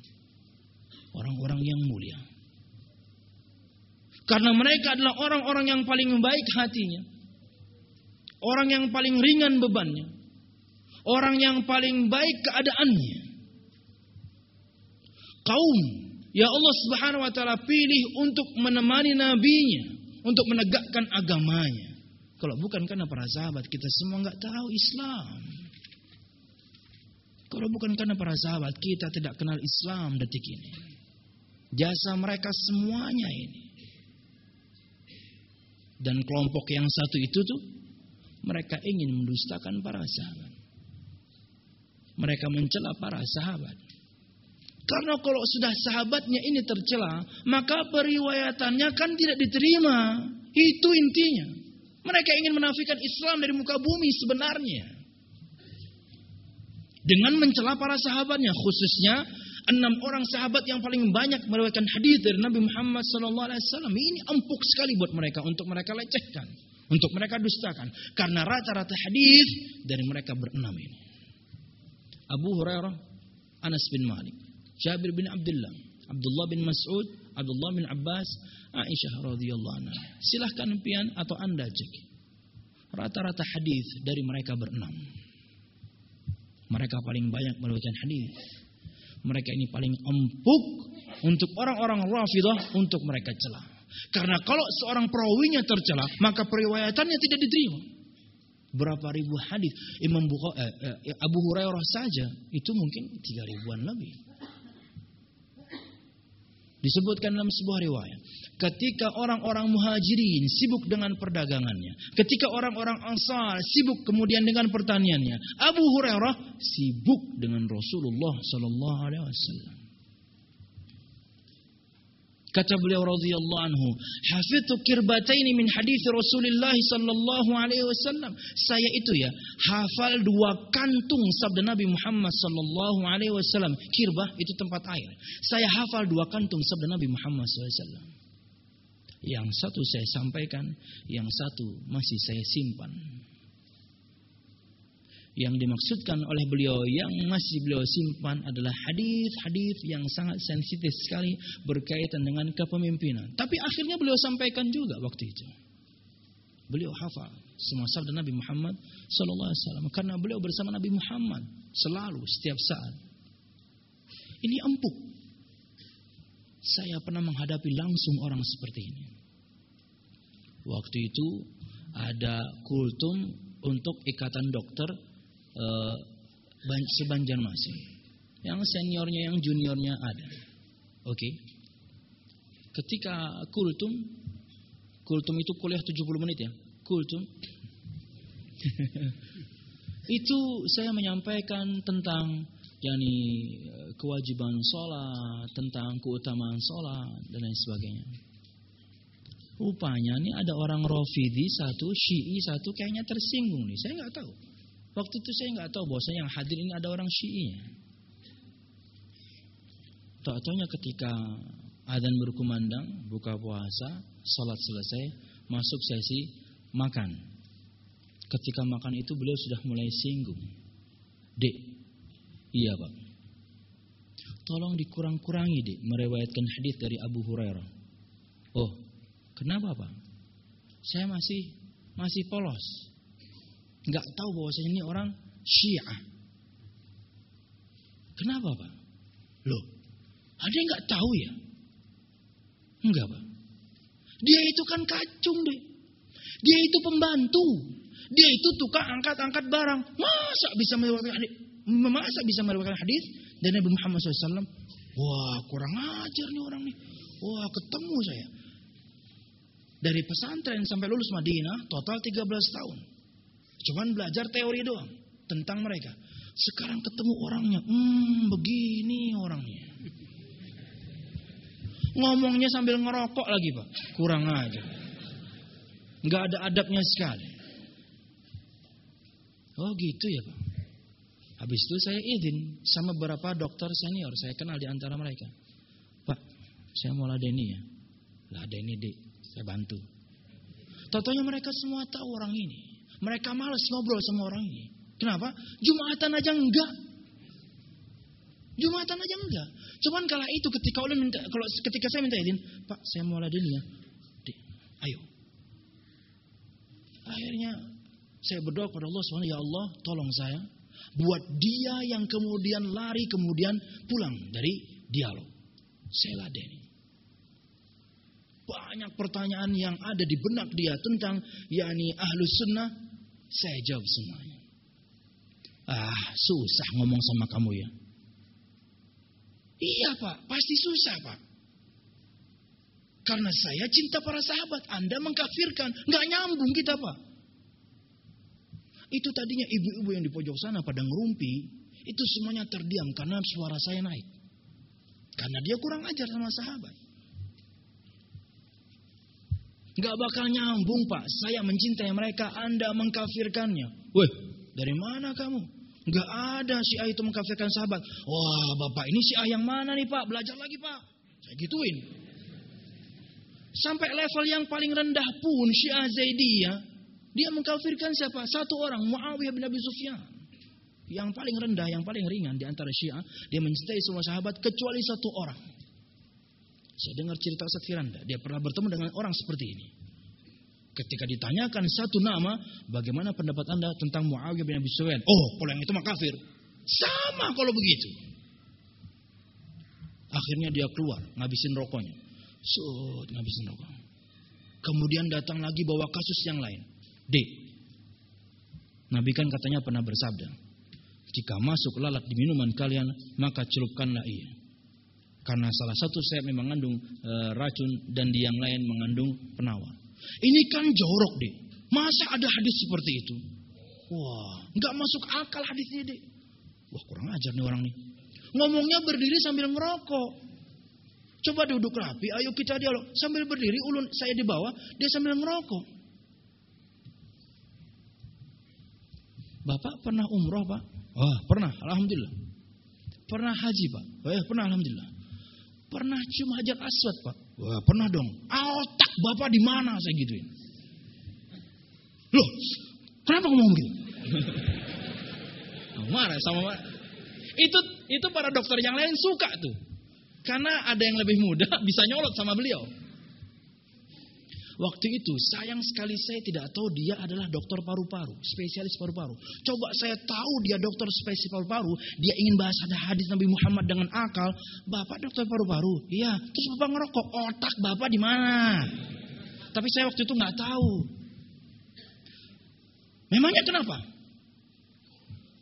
Orang-orang yang mulia. Karena mereka adalah orang-orang yang paling baik hatinya. Orang yang paling ringan bebannya. Orang yang paling baik keadaannya. Kaum Ya Allah Subhanahu wa taala pilih untuk menemani nabinya, untuk menegakkan agamanya. Kalau bukan karena para sahabat, kita semua nggak tahu Islam. Kalau bukan karena para sahabat, kita tidak kenal Islam detik ini. Jasa mereka semuanya ini. Dan kelompok yang satu itu tuh, mereka ingin mendustakan para sahabat. Mereka mencela para sahabat. Karena kalau sudah sahabatnya ini tercela, maka periwayatannya kan tidak diterima. Itu intinya. Mereka ingin menafikan Islam dari muka bumi sebenarnya. Dengan mencela para sahabatnya, khususnya enam orang sahabat yang paling banyak meriwayatkan hadis dari Nabi Muhammad SAW. Ini empuk sekali buat mereka untuk mereka lecehkan, untuk mereka dustakan. Karena rata-rata hadis dari mereka berenam ini. Abu Hurairah, Anas bin Malik, Jabir bin Abdullah, Abdullah bin Mas'ud, Abdullah bin Abbas, Aisyah radhiyallahu anha. Silahkan pian atau Anda cek. Rata-rata hadis dari mereka berenam. Mereka paling banyak meriwayatkan hadis. Mereka ini paling empuk untuk orang-orang Rafidah untuk mereka celah. Karena kalau seorang perawinya tercela, maka periwayatannya tidak diterima. Berapa ribu hadis Imam Bukhari, eh, eh, Abu Hurairah saja itu mungkin tiga ribuan lebih. Disebutkan dalam sebuah riwayat. Ketika orang-orang muhajirin sibuk dengan perdagangannya. Ketika orang-orang ansar sibuk kemudian dengan pertaniannya. Abu Hurairah sibuk dengan Rasulullah Sallallahu Alaihi Wasallam. Kata beliau radhiyallahu anhu, "Hafidtu kirbataini min hadis Rasulullah sallallahu alaihi wasallam." Saya itu ya, hafal dua kantung sabda Nabi Muhammad sallallahu alaihi wasallam. Kirbah itu tempat air. Saya hafal dua kantung sabda Nabi Muhammad sallallahu alaihi wasallam. Yang satu saya sampaikan, yang satu masih saya simpan yang dimaksudkan oleh beliau yang masih beliau simpan adalah hadis-hadis yang sangat sensitif sekali berkaitan dengan kepemimpinan. Tapi akhirnya beliau sampaikan juga waktu itu. Beliau hafal semua sabda Nabi Muhammad sallallahu alaihi wasallam karena beliau bersama Nabi Muhammad selalu setiap saat. Ini empuk. Saya pernah menghadapi langsung orang seperti ini. Waktu itu ada kultum untuk ikatan dokter uh, sebanjarmasin. Yang seniornya, yang juniornya ada. Oke. Okay. Ketika kultum, kultum itu kuliah 70 menit ya. Kultum. itu saya menyampaikan tentang yakni kewajiban sholat, tentang keutamaan sholat dan lain sebagainya. Rupanya nih ada orang Rafidi satu, Syi'i satu kayaknya tersinggung nih. Saya nggak tahu. Waktu itu saya nggak tahu bahwasanya yang hadir ini ada orang Syi'i. Tak tahunya ketika adzan berkumandang, buka puasa, salat selesai, masuk sesi makan. Ketika makan itu beliau sudah mulai singgung. Dek, iya pak. Tolong dikurang-kurangi dek, merewayatkan hadis dari Abu Hurairah. Oh, kenapa pak? Saya masih masih polos. Nggak tahu bahwasanya ini orang Syiah. Kenapa Pak? Loh, ada yang nggak tahu ya? Enggak Pak. Dia itu kan kacung deh. Dia itu pembantu. Dia itu tukang angkat-angkat barang. Masa bisa meriwayatkan hadis? Masa bisa meriwayatkan hadis dari Nabi Muhammad SAW? Wah, kurang ajar nih orang nih. Wah, ketemu saya. Dari pesantren sampai lulus Madinah, total 13 tahun. Cuman belajar teori doang tentang mereka. Sekarang ketemu orangnya, hmm, begini orangnya. Ngomongnya sambil ngerokok lagi, Pak. Kurang aja. Nggak ada adabnya sekali. Oh gitu ya Pak. Habis itu saya izin sama beberapa dokter senior. Saya kenal di antara mereka. Pak, saya mau ladeni ya. Ladeni dek, saya bantu. Totonya mereka semua tahu orang ini. Mereka males ngobrol sama orang ini. Kenapa? Jumatan aja enggak. Jumatan aja enggak. Cuman kala itu ketika ulun minta, kalau ketika saya minta izin, Pak, saya mau ladeni ya. Dek, ayo. Akhirnya saya berdoa kepada Allah SWT, ya Allah tolong saya. Buat dia yang kemudian lari, kemudian pulang dari dialog. Saya ladeni. Banyak pertanyaan yang ada di benak dia tentang yakni ahlus sunnah. Saya jawab semuanya. Ah, susah ngomong sama kamu ya. Iya pak, pasti susah pak. Karena saya cinta para sahabat, Anda mengkafirkan. Nggak nyambung kita pak. Itu tadinya ibu-ibu yang di pojok sana pada ngerumpi, itu semuanya terdiam karena suara saya naik. Karena dia kurang ajar sama sahabat. Gak bakal nyambung pak, saya mencintai mereka, anda mengkafirkannya. Weh, dari mana kamu? Gak ada si A itu mengkafirkan sahabat. Wah bapak ini si A yang mana nih pak? Belajar lagi pak. Saya gituin. Sampai level yang paling rendah pun Syiah Zaidiyah dia mengkafirkan siapa? Satu orang, Muawiyah bin Abi Sufyan. Yang paling rendah, yang paling ringan di antara Syiah, dia mencintai semua sahabat kecuali satu orang. Saya dengar cerita Ustaz Firanda, dia pernah bertemu dengan orang seperti ini. Ketika ditanyakan satu nama, bagaimana pendapat Anda tentang Muawiyah bin Abi Sufyan? Oh, kalau yang itu mah kafir. Sama kalau begitu. Akhirnya dia keluar, ngabisin rokoknya. Sud, ngabisin rokok. Kemudian datang lagi bawa kasus yang lain. D. Nabi kan katanya pernah bersabda, jika masuk lalat di minuman kalian, maka celupkanlah ia. Karena salah satu saya memang mengandung e, racun dan di yang lain mengandung penawar. Ini kan jorok deh. Masa ada hadis seperti itu? Wah, nggak masuk akal hadis ini deh. Wah kurang ajar nih orang nih. Ngomongnya berdiri sambil ngerokok. Coba duduk rapi, ayo kita dialog. Sambil berdiri, ulun saya di bawah, dia sambil ngerokok. Bapak pernah umroh pak? Wah pernah, alhamdulillah. Pernah haji pak? Eh pernah alhamdulillah. Pernah cium hajat aswad pak? Wah pernah dong. Otak bapak di mana saya gituin? Loh, kenapa ngomong begitu? Marah sama itu itu para dokter yang lain suka tuh. Karena ada yang lebih muda bisa nyolot sama beliau. Waktu itu sayang sekali saya tidak tahu dia adalah dokter paru-paru, spesialis paru-paru. Coba saya tahu dia dokter spesialis paru-paru, dia ingin bahas ada hadis Nabi Muhammad dengan akal. Bapak dokter paru-paru, iya. Terus bapak ngerokok, otak bapak di mana? Tapi saya waktu itu nggak tahu. Memangnya kenapa?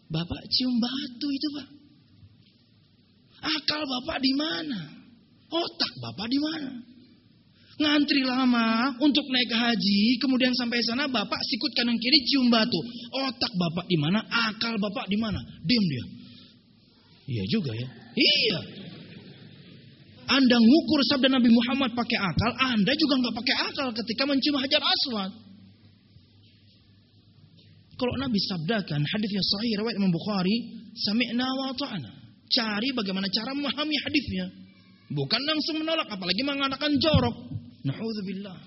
Bapak cium batu itu pak. Akal bapak di mana? Otak bapak di mana? Ngantri lama untuk naik haji, kemudian sampai sana bapak sikut kanan kiri cium batu. Otak bapak di mana? Akal bapak di mana? Diam dia. Iya juga ya. Iya. Anda ngukur sabda Nabi Muhammad pakai akal, Anda juga nggak pakai akal ketika mencium hajar aswad. Kalau Nabi sabdakan hadis yang sahih riwayat Imam Bukhari, sami'na wa ta'ana. Cari bagaimana cara memahami hadisnya. Bukan langsung menolak, apalagi mengatakan jorok. Na'udzubillah.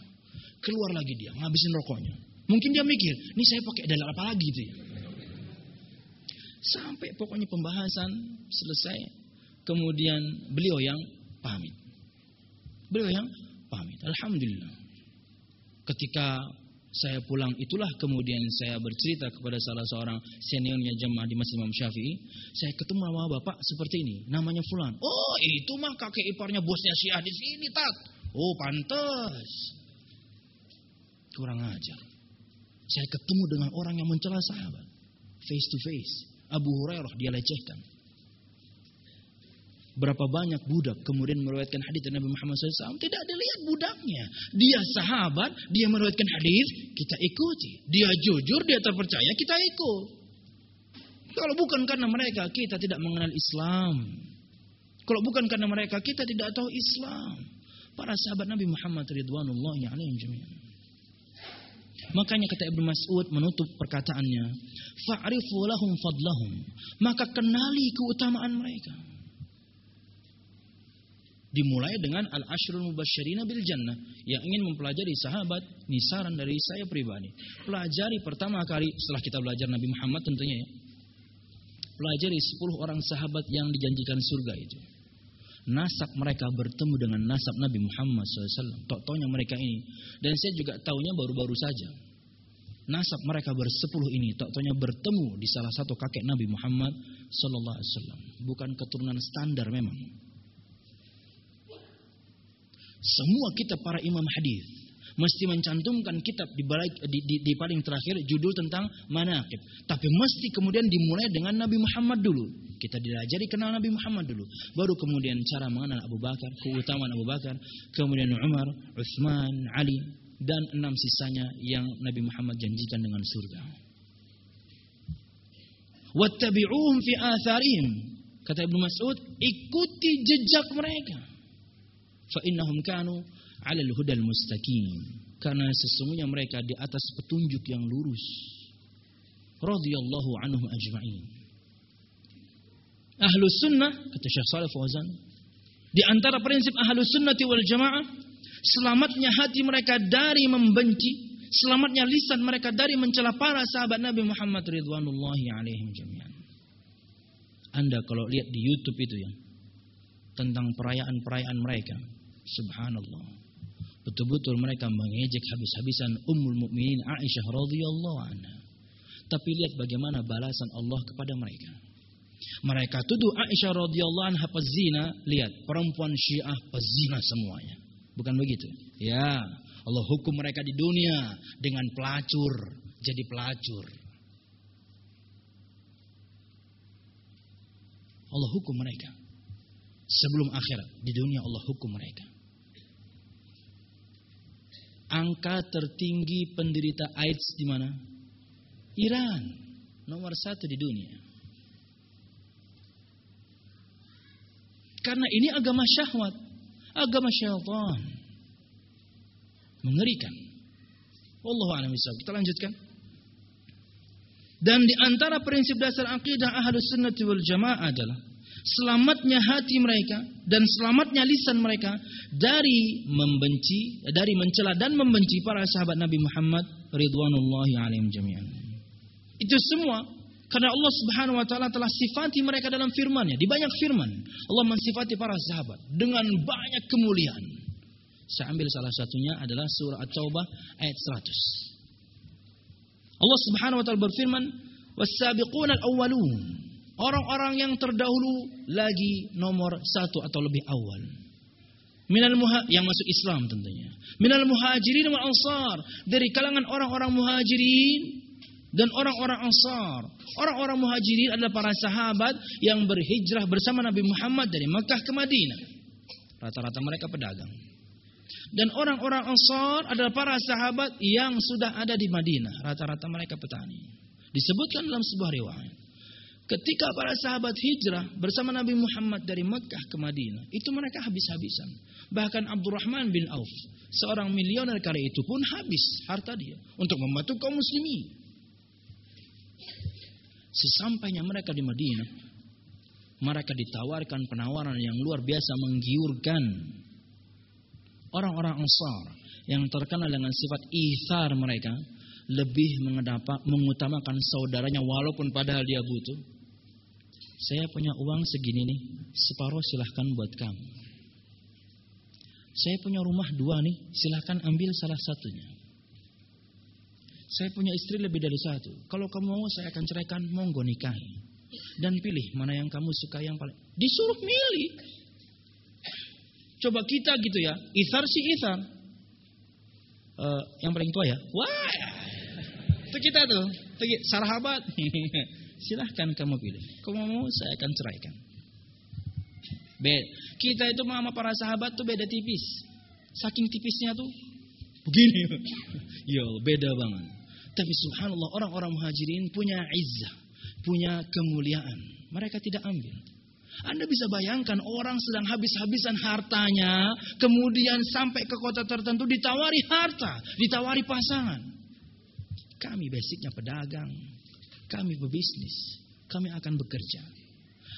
Keluar lagi dia, ngabisin rokoknya. Mungkin dia mikir, ini saya pakai dalil apa lagi itu ya. Sampai pokoknya pembahasan selesai. Kemudian beliau yang pamit. Beliau yang pamit. Alhamdulillah. Ketika Saya pulang itulah kemudian saya bercerita kepada salah seorang seniornya jemaah di Masjid Imam Syafi'i. Saya ketemu sama bapak seperti ini, namanya Fulan. Oh itu mah kakek iparnya bosnya Syiah di sini tak. Oh pantas. Kurang ajar. Saya ketemu dengan orang yang mencela sahabat. Face to face. Abu Hurairah dia lecehkan. Berapa banyak budak kemudian meriwayatkan hadis Nabi Muhammad SAW tidak dilihat budaknya. Dia sahabat, dia meriwayatkan hadis, kita ikuti. Dia jujur, dia terpercaya, kita ikut. Kalau bukan karena mereka kita tidak mengenal Islam. Kalau bukan karena mereka kita tidak tahu Islam. Para sahabat Nabi Muhammad ridwanullah alaihim jami'an. Makanya kata Ibnu Mas'ud menutup perkataannya, fa'rifu lahum fadlahum. Maka kenali keutamaan mereka. Dimulai dengan al-ashrul mubasyirina bil jannah. Yang ingin mempelajari sahabat, ini saran dari saya pribadi. Pelajari pertama kali setelah kita belajar Nabi Muhammad tentunya ya. Pelajari 10 orang sahabat yang dijanjikan surga itu. Nasab mereka bertemu dengan nasab Nabi Muhammad SAW. Tok-toknya mereka ini. Dan saya juga tahunya baru-baru saja. Nasab mereka bersepuluh ini tok-toknya bertemu di salah satu kakek Nabi Muhammad SAW. Bukan keturunan standar memang. Semua kita para imam hadis mesti mencantumkan kitab di, balik, di, di, di paling terakhir judul tentang manaqib. Tapi mesti kemudian dimulai dengan Nabi Muhammad dulu. Kita diajari kenal Nabi Muhammad dulu. Baru kemudian cara mengenal Abu Bakar, keutamaan Abu Bakar, kemudian Umar, Utsman, Ali, dan enam sisanya yang Nabi Muhammad janjikan dengan surga. Wattabi'uhum fi atharihim. Kata Ibnu Mas'ud, ikuti jejak mereka fa innahum kanu 'alal hudal mustaqim. Karena sesungguhnya mereka di atas petunjuk yang lurus. Radhiyallahu anhum ajma'in. Ahlus sunnah kata Syekh Saleh Fauzan di antara prinsip ahlus sunnati wal jamaah selamatnya hati mereka dari membenci selamatnya lisan mereka dari mencela para sahabat Nabi Muhammad ridwanullahi alaihim jami'an. Anda kalau lihat di YouTube itu ya tentang perayaan-perayaan mereka Subhanallah. Betul-betul mereka mengejek habis-habisan Ummul Mukminin Aisyah radhiyallahu anha. Tapi lihat bagaimana balasan Allah kepada mereka. Mereka tuduh Aisyah radhiyallahu anha pezina, lihat perempuan Syiah pezina semuanya. Bukan begitu? Ya, Allah hukum mereka di dunia dengan pelacur, jadi pelacur. Allah hukum mereka. Sebelum akhirat di dunia Allah hukum mereka angka tertinggi penderita AIDS di mana? Iran, nomor satu di dunia. Karena ini agama syahwat, agama syaitan. Mengerikan. Allah a'lam Kita lanjutkan. Dan di antara prinsip dasar akidah Ahlus Sunnah wal Jamaah adalah selamatnya hati mereka dan selamatnya lisan mereka dari membenci, dari mencela dan membenci para sahabat Nabi Muhammad ridwanullahi alaihim jami'an. Itu semua karena Allah Subhanahu wa taala telah sifati mereka dalam firman-Nya. Di banyak firman Allah mensifati para sahabat dengan banyak kemuliaan. Saya ambil salah satunya adalah surah At-Taubah ayat 100. Allah Subhanahu wa taala berfirman, "Was-sabiquna al-awwalun" Orang-orang yang terdahulu lagi nomor satu atau lebih awal. Minal muha yang masuk Islam tentunya. Minal muhajirin wal ansar dari kalangan orang-orang muhajirin dan orang-orang ansar. Orang-orang muhajirin adalah para sahabat yang berhijrah bersama Nabi Muhammad dari Makkah ke Madinah. Rata-rata mereka pedagang. Dan orang-orang ansar adalah para sahabat yang sudah ada di Madinah. Rata-rata mereka petani. Disebutkan dalam sebuah riwayat. Ketika para sahabat hijrah bersama Nabi Muhammad dari Mekah ke Madinah, itu mereka habis-habisan. Bahkan Abdurrahman bin Auf, seorang milioner kali itu pun habis harta dia untuk membantu kaum muslimin. Sesampainya mereka di Madinah, mereka ditawarkan penawaran yang luar biasa menggiurkan. Orang-orang Ansar yang terkenal dengan sifat ithar mereka, lebih mengutamakan saudaranya walaupun padahal dia butuh. Saya punya uang segini nih, separuh silahkan buat kamu. Saya punya rumah dua nih, silahkan ambil salah satunya. Saya punya istri lebih dari satu. Kalau kamu mau saya akan ceraikan, monggo nikahi. Dan pilih mana yang kamu suka yang paling. Disuruh milih. Coba kita gitu ya, ithar si ithar. Uh, yang paling tua ya, wah, itu kita tuh, sahabat. Silahkan kamu pilih. Kamu mau saya akan ceraikan. Beda. Kita itu sama para sahabat tuh beda tipis. Saking tipisnya tuh begini. Yo, beda banget. Tapi subhanallah orang-orang muhajirin punya izzah, punya kemuliaan. Mereka tidak ambil. Anda bisa bayangkan orang sedang habis-habisan hartanya, kemudian sampai ke kota tertentu ditawari harta, ditawari pasangan. Kami basicnya pedagang, kami berbisnis, kami akan bekerja.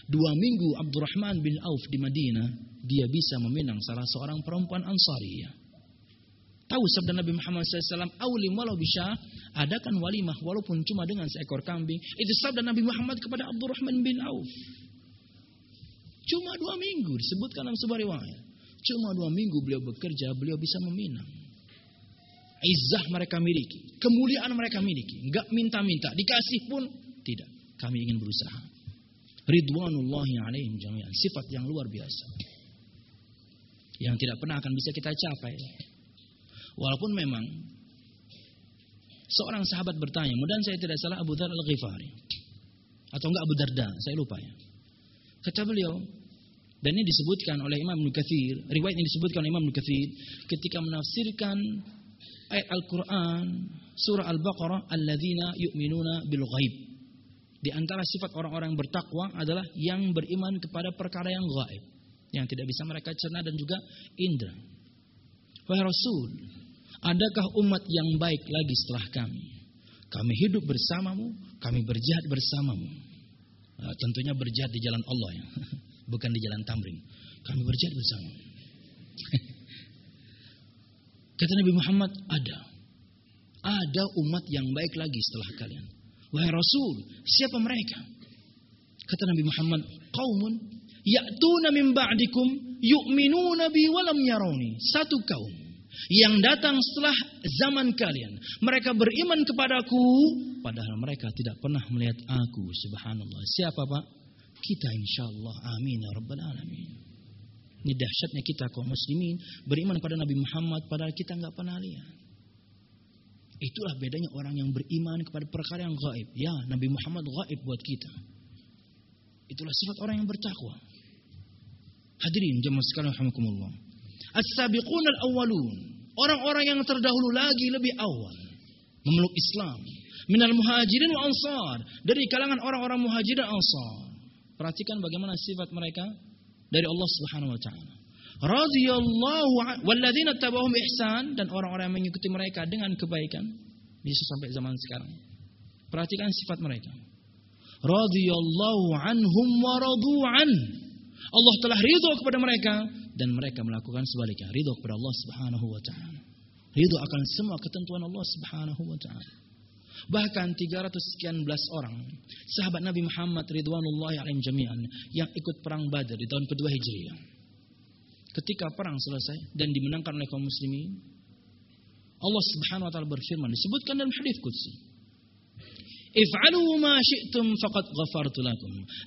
Dua minggu Abdurrahman bin Auf di Madinah, dia bisa meminang salah seorang perempuan Ansariyah. Tahu sabda Nabi Muhammad SAW, Aulim walau bisa, adakan walimah walaupun cuma dengan seekor kambing. Itu sabda Nabi Muhammad kepada Abdurrahman bin Auf. Cuma dua minggu disebutkan dalam sebuah riwayat. Cuma dua minggu beliau bekerja, beliau bisa meminang. Izzah mereka miliki, kemuliaan mereka miliki. Enggak minta-minta, dikasih pun tidak. Kami ingin berusaha. Ridwanullahi alaihim jami'an. Sifat yang luar biasa. Yang tidak pernah akan bisa kita capai. Walaupun memang seorang sahabat bertanya, mudah saya tidak salah Abu Dhar al-Ghifari. Atau enggak Abu Darda, saya lupa ya. Kata beliau, dan ini disebutkan oleh Imam Nukathir, riwayat ini disebutkan oleh Imam Nukathir ketika menafsirkan ayat Al-Quran, surah Al-Baqarah, Alladzina yu'minuna bil ghaib. Di antara sifat orang-orang bertakwa adalah yang beriman kepada perkara yang gaib. Yang tidak bisa mereka cerna dan juga indra. Wahai Rasul, adakah umat yang baik lagi setelah kami? Kami hidup bersamamu, kami berjihad bersamamu. Nah, tentunya berjihad di jalan Allah ya, bukan di jalan tamrin. Kami berjihad bersama. Kata Nabi Muhammad, ada. Ada umat yang baik lagi setelah kalian. Wahai Rasul, siapa mereka? Kata Nabi Muhammad, qaumun ya'tuna min ba'dikum yu'minuna bi walam yarawni. Satu kaum yang datang setelah zaman kalian. Mereka beriman kepadaku padahal mereka tidak pernah melihat aku. Subhanallah. Siapa Pak? Kita insyaallah. Amin ya rabbal alamin. Ini dahsyatnya kita kaum muslimin beriman pada Nabi Muhammad padahal kita nggak pernah lihat. Itulah bedanya orang yang beriman kepada perkara yang gaib. Ya, Nabi Muhammad gaib buat kita. Itulah sifat orang yang bertakwa. Hadirin jemaah sekalian rahimakumullah. As-sabiqun al-awwalun. Orang-orang yang terdahulu lagi lebih awal memeluk Islam. Minal muhajirin wa ansar. Dari kalangan orang-orang muhajirin dan ansar. Perhatikan bagaimana sifat mereka dari Allah Subhanahu wa taala radhiyallahu walladzina tabahum ihsan dan orang-orang yang mengikuti mereka dengan kebaikan bisa sampai zaman sekarang. Perhatikan sifat mereka. Radhiyallahu anhum wa radu'an. Allah telah ridho kepada mereka dan mereka melakukan sebaliknya, ridho kepada Allah Subhanahu wa taala. Ridho akan semua ketentuan Allah Subhanahu wa taala. Bahkan 300 sekian belas orang sahabat Nabi Muhammad ridwanullahi alaihim jami'an yang ikut perang Badar di tahun kedua Hijriah ketika perang selesai dan dimenangkan oleh kaum muslimin Allah Subhanahu wa taala berfirman disebutkan dalam hadis qudsi If'alu ma syi'tum faqad ghafartu.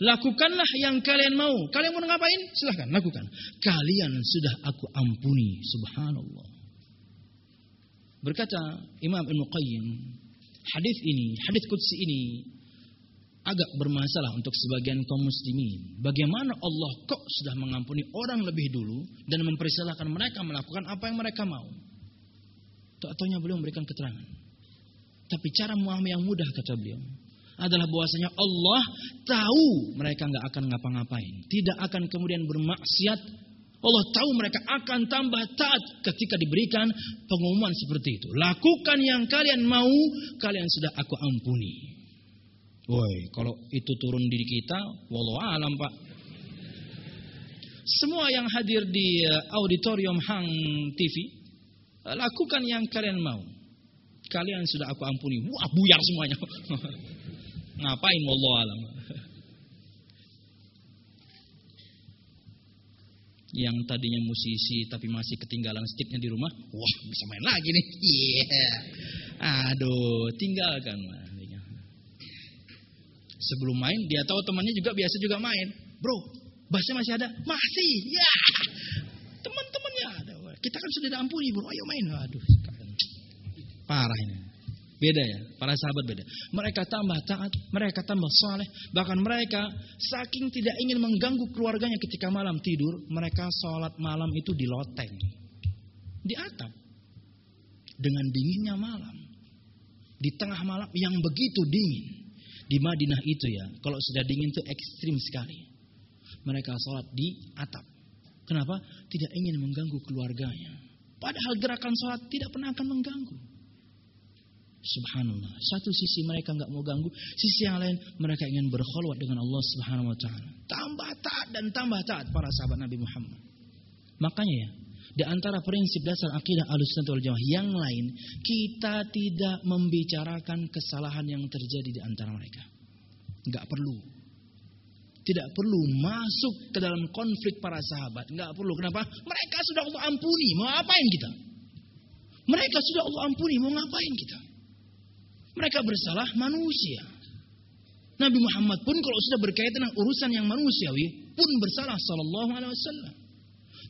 Lakukanlah yang kalian mau. Kalian mau ngapain? Silahkan lakukan. Kalian sudah aku ampuni. Subhanallah. Berkata Imam Ibn Qayyim, hadis ini, hadis qudsi ini agak bermasalah untuk sebagian kaum muslimin. Bagaimana Allah kok sudah mengampuni orang lebih dulu dan mempersilahkan mereka melakukan apa yang mereka mau. Tak-taunya beliau memberikan keterangan. Tapi cara memahami yang mudah kata beliau adalah bahwasanya Allah tahu mereka nggak akan ngapa-ngapain, tidak akan kemudian bermaksiat. Allah tahu mereka akan tambah taat ketika diberikan pengumuman seperti itu. Lakukan yang kalian mau, kalian sudah aku ampuni. Woi, kalau itu turun di kita, walau alam pak. Semua yang hadir di eh, auditorium Hang TV, lakukan yang kalian mau. Kalian sudah aku ampuni. Wah, buyar semuanya. Ngapain walau, alam. Yang tadinya musisi tapi masih ketinggalan sticknya di rumah, wah bisa main lagi nih. Iya. Yeah. Aduh, tinggalkan. Sebelum main, dia tahu temannya juga biasa juga main. Bro, bassnya masih ada? Masih. Ya. Yeah. Teman-temannya ada. Kita kan sudah diampuni, bro. Ayo main. Aduh, parah ini. Beda ya, para sahabat beda. Mereka tambah taat, mereka tambah saleh, bahkan mereka saking tidak ingin mengganggu keluarganya ketika malam tidur, mereka sholat malam itu di loteng, di atap, dengan dinginnya malam, di tengah malam yang begitu dingin. Di Madinah itu ya, kalau sudah dingin itu ekstrim sekali. Mereka sholat di atap. Kenapa? Tidak ingin mengganggu keluarganya. Padahal gerakan sholat tidak pernah akan mengganggu. Subhanallah. Satu sisi mereka nggak mau ganggu, sisi yang lain mereka ingin berkhulwat dengan Allah Subhanahu wa taala. Tambah taat dan tambah taat para sahabat Nabi Muhammad. Makanya ya, di antara prinsip dasar akidah Ahlussunnah wal Jamaah yang lain, kita tidak membicarakan kesalahan yang terjadi di antara mereka. Enggak perlu. Tidak perlu masuk ke dalam konflik para sahabat. Enggak perlu. Kenapa? Mereka sudah Allah ampuni. Mau ngapain kita? Mereka sudah Allah ampuni. Mau ngapain kita? Mereka bersalah manusia. Nabi Muhammad pun kalau sudah berkaitan dengan urusan yang manusiawi pun bersalah sallallahu alaihi wasallam.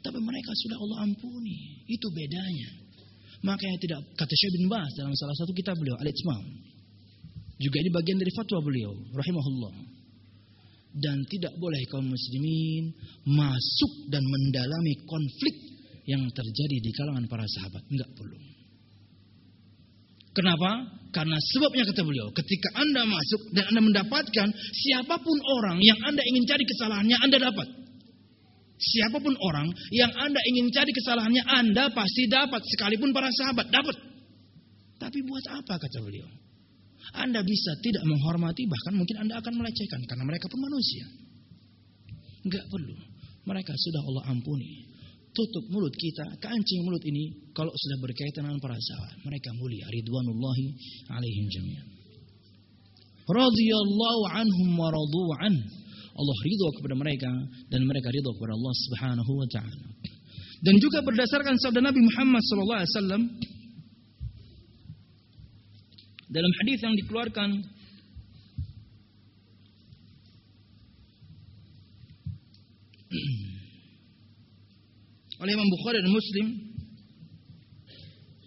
Tapi mereka sudah Allah ampuni. Itu bedanya. Makanya tidak kata Syekh bin Bas dalam salah satu kitab beliau Al-Itsmam. Juga ini bagian dari fatwa beliau rahimahullah. Dan tidak boleh kaum muslimin masuk dan mendalami konflik yang terjadi di kalangan para sahabat. Enggak perlu. Kenapa? Karena sebabnya kata beliau, ketika Anda masuk dan Anda mendapatkan siapa pun orang yang Anda ingin cari kesalahannya, Anda dapat. Siapa pun orang yang Anda ingin cari kesalahannya, Anda pasti dapat. Sekalipun para sahabat dapat. Tapi buat apa kata beliau? Anda bisa tidak menghormati, bahkan mungkin Anda akan melecehkan. Karena mereka pun manusia. Enggak perlu. Mereka sudah Allah ampuni tutup mulut kita, kancing mulut ini kalau sudah berkaitan dengan para sahabat. Mereka mulia ridwanullahi alaihim jami'an. Radhiyallahu anhum wa radu an. Allah ridho kepada mereka dan mereka ridho kepada Allah Subhanahu wa taala. Dan juga berdasarkan sabda Nabi Muhammad sallallahu alaihi wasallam dalam hadis yang dikeluarkan oleh Imam Bukhari dan Muslim.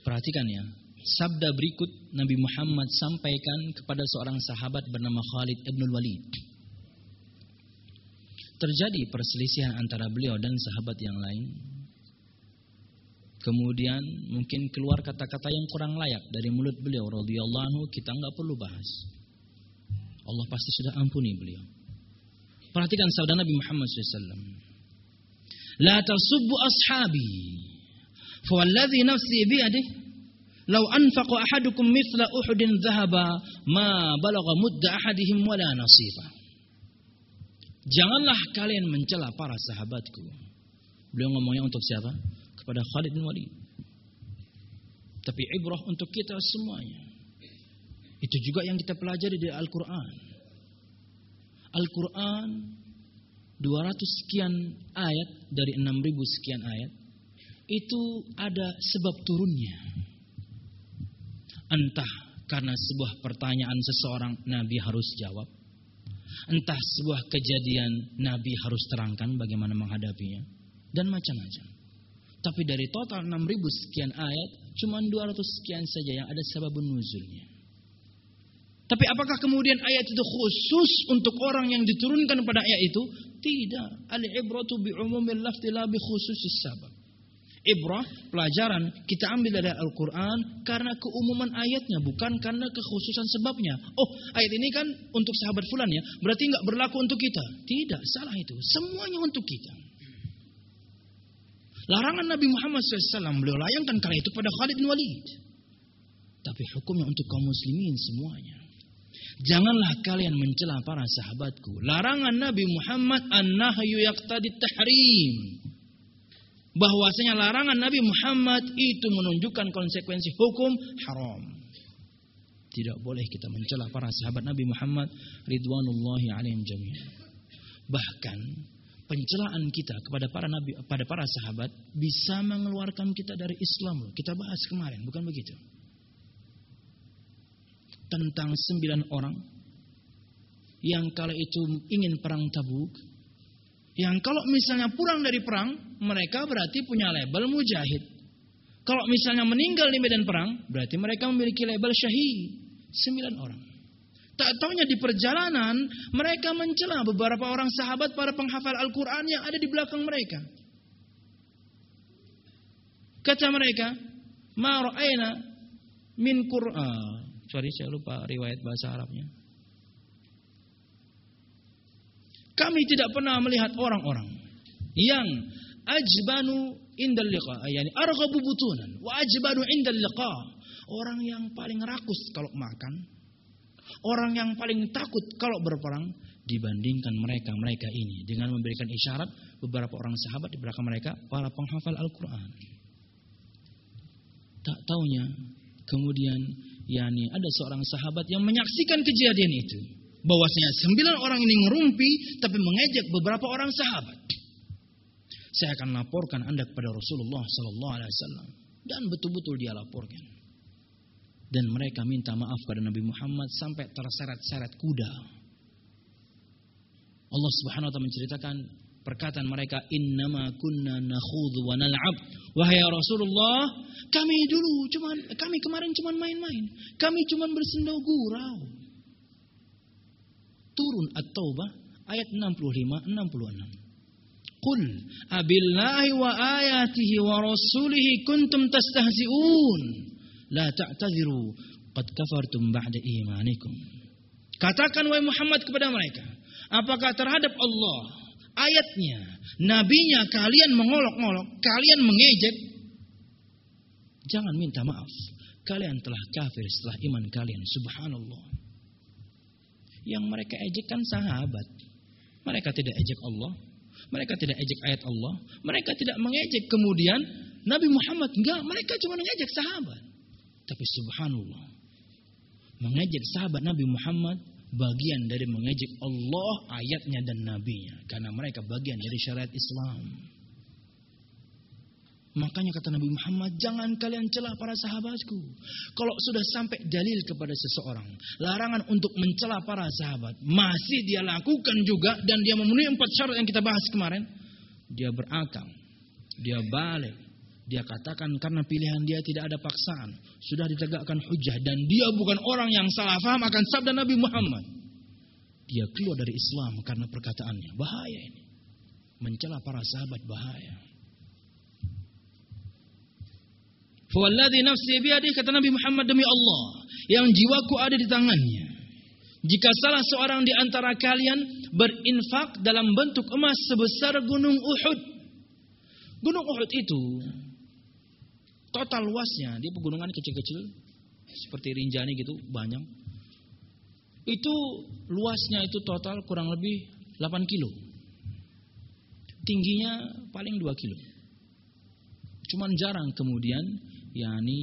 Perhatikan ya, sabda berikut Nabi Muhammad sampaikan kepada seorang sahabat bernama Khalid ibn Walid. Terjadi perselisihan antara beliau dan sahabat yang lain. Kemudian mungkin keluar kata-kata yang kurang layak dari mulut beliau radhiyallahu kita nggak perlu bahas. Allah pasti sudah ampuni beliau. Perhatikan sabda Nabi Muhammad SAW la tasubbu ashabi fa wallazi nafsi biyadih law anfaqa ahadukum mithla uhudin dhahaba ma balagha mudda ahadihim wala nasifa janganlah kalian mencela para sahabatku. Beliau ngomongnya untuk siapa? Kepada Khalid bin Walid. Tapi ibrah untuk kita semuanya. Itu juga yang kita pelajari dari Al-Qur'an. Al-Qur'an 200 sekian ayat dari 6000 sekian ayat itu ada sebab turunnya. Entah karena sebuah pertanyaan seseorang Nabi harus jawab. Entah sebuah kejadian Nabi harus terangkan bagaimana menghadapinya dan macam-macam. Tapi dari total 6000 sekian ayat cuma 200 sekian saja yang ada sebab nuzulnya. Tapi apakah kemudian ayat itu khusus untuk orang yang diturunkan pada ayat itu? Tidak. Al-ibratu bi umumil lafzi la bi khususis sabab. Ibrah, pelajaran kita ambil dari Al-Quran karena keumuman ayatnya, bukan karena kekhususan sebabnya. Oh, ayat ini kan untuk sahabat fulan ya, berarti nggak berlaku untuk kita. Tidak, salah itu. Semuanya untuk kita. Larangan Nabi Muhammad SAW beliau layangkan kala itu pada Khalid bin Walid. Tapi hukumnya untuk kaum muslimin semuanya. Janganlah kalian mencela para sahabatku. Larangan Nabi Muhammad an-nahyu yaqtadi tahrim. Bahwasanya larangan Nabi Muhammad itu menunjukkan konsekuensi hukum haram. Tidak boleh kita mencela para sahabat Nabi Muhammad ridwanullahi alaihim jami'an. Bahkan pencelaan kita kepada para nabi, pada para sahabat bisa mengeluarkan kita dari Islam. Kita bahas kemarin, bukan begitu? Tentang sembilan orang yang kala itu ingin perang Tabuk, yang kalau misalnya pulang dari perang, mereka berarti punya label mujahid. Kalau misalnya meninggal di medan perang, berarti mereka memiliki label syahid. Sembilan orang. Tak taunya di perjalanan mereka mencela beberapa orang sahabat para penghafal Al-Quran yang ada di belakang mereka. Kata mereka, Ma ra'ayna min Qur'an. Sorry saya lupa riwayat bahasa Arabnya. Kami tidak pernah melihat orang-orang yang ajbanu indal liqa, yani arghabu butunan wa ajbanu indal liqa. Orang yang paling rakus kalau makan, Orang yang paling takut kalau berperang dibandingkan mereka-mereka ini dengan memberikan isyarat beberapa orang sahabat di belakang mereka para penghafal Al-Qur'an. Tak taunya kemudian yakni ada seorang sahabat yang menyaksikan kejadian itu. Bahwasanya sembilan orang ini ngerumpi tapi mengejek beberapa orang sahabat. Saya akan laporkan Anda kepada Rasulullah sallallahu alaihi wasallam dan betul-betul dia laporkan dan mereka minta maaf kepada Nabi Muhammad sampai terseret-seret kuda. Allah Subhanahu wa taala menceritakan perkataan mereka innama kunna nakhudhu wa nal'ab. Wahai Rasulullah kami dulu cuman kami kemarin cuman main-main. Kami cuman bersenda gurau. Turun at-taubah ayat 65 66 Qul abillahi wa ayatihi wa rasulihi kuntum tastahzi'un. La ta'tadhiru qad kafartum ba'da imanikum. Katakan wahai Muhammad kepada mereka, apakah terhadap Allah, ayatnya, nabinya kalian mengolok-olok, kalian mengejek? Jangan minta maaf. Kalian telah kafir setelah iman kalian. Subhanallah. Yang mereka ejek kan sahabat. Mereka tidak ejek Allah. Mereka tidak ejek ayat Allah. Mereka tidak mengejek kemudian Nabi Muhammad. Enggak, mereka cuma mengejek sahabat. Tapi subhanallah. Mengejek sahabat Nabi Muhammad bagian dari mengejek Allah, ayatnya dan nabinya. Karena mereka bagian dari syariat Islam. Makanya kata Nabi Muhammad, jangan kalian celah para sahabatku. Kalau sudah sampai dalil kepada seseorang, larangan untuk mencela para sahabat, masih dia lakukan juga dan dia memenuhi empat syarat yang kita bahas kemarin, dia berakal, dia balik, dia katakan karena pilihan dia tidak ada paksaan. Sudah ditegakkan hujah. Dan dia bukan orang yang salah faham akan sabda Nabi Muhammad. Dia keluar dari Islam karena perkataannya. Bahaya ini. Mencela para sahabat bahaya. Fawalladhi nafsi biadih kata Nabi Muhammad demi Allah. Yang jiwaku ada di tangannya. Jika salah seorang di antara kalian berinfak dalam bentuk emas sebesar gunung Uhud. Gunung Uhud itu Total luasnya, dia pegunungan kecil-kecil, seperti Rinjani gitu, banyak. Itu luasnya itu total kurang lebih 8 kilo. Tingginya paling 2 kilo. Cuman jarang kemudian, yakni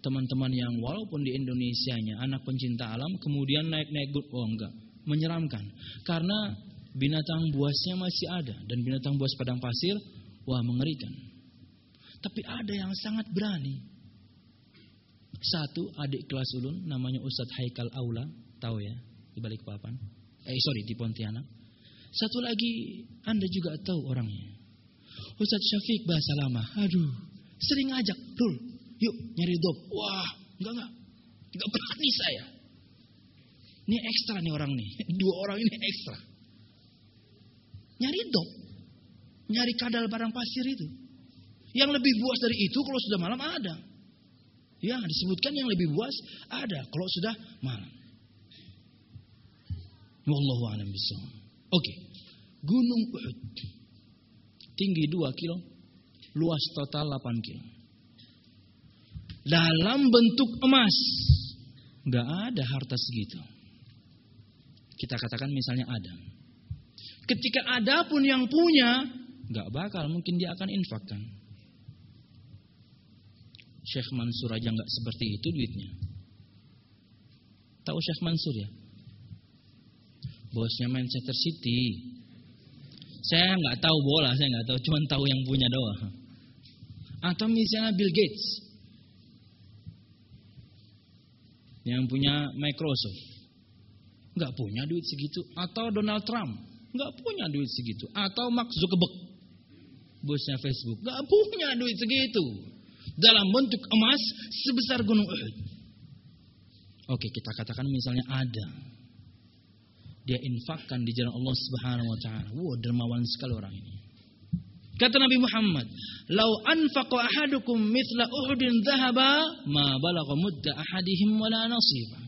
teman-teman yang walaupun di Indonesia-nya anak pencinta alam, kemudian naik-naik, oh enggak, menyeramkan. Karena binatang buasnya masih ada. Dan binatang buas padang pasir, wah mengerikan. Tapi ada yang sangat berani. Satu adik kelas ulun namanya Ustadz Haikal Aula, tahu ya, di balik papan. Eh sorry, di Pontianak. Satu lagi Anda juga tahu orangnya. Ustadz Syafiq bahasa lama. Aduh, sering ajak, "Dul, yuk nyari dop." Wah, enggak enggak. Enggak berani saya. Ini ekstra nih orang nih. Dua orang ini ekstra. Nyari dop. Nyari kadal barang pasir itu. Yang lebih buas dari itu kalau sudah malam ada. Ya, disebutkan yang lebih buas ada kalau sudah malam. Wallahu a'lam bishawab. Oke. Gunung Uhud. Tinggi 2 kilo, luas total 8 kilo. Dalam bentuk emas. Enggak ada harta segitu. Kita katakan misalnya ada. Ketika ada pun yang punya, enggak bakal mungkin dia akan infakkan. Syekh Mansur aja nggak seperti itu duitnya. Tahu Syekh Mansur ya? Bosnya Manchester City. Saya nggak tahu bola, saya nggak tahu, cuma tahu yang punya doang. Atau misalnya Bill Gates yang punya Microsoft, nggak punya duit segitu. Atau Donald Trump, nggak punya duit segitu. Atau Mark Zuckerberg, bosnya Facebook, nggak punya duit segitu. Dalam bentuk emas sebesar gunung Uhud. Oke, kita katakan misalnya ada. Dia infakkan di jalan Allah Subhanahu wa taala. Wow, dermawan sekali orang ini. Kata Nabi Muhammad, "Lau anfaqa ahadukum mithla Uhudin dhahaba, ma balagha mudda ahadihim wala nasiba."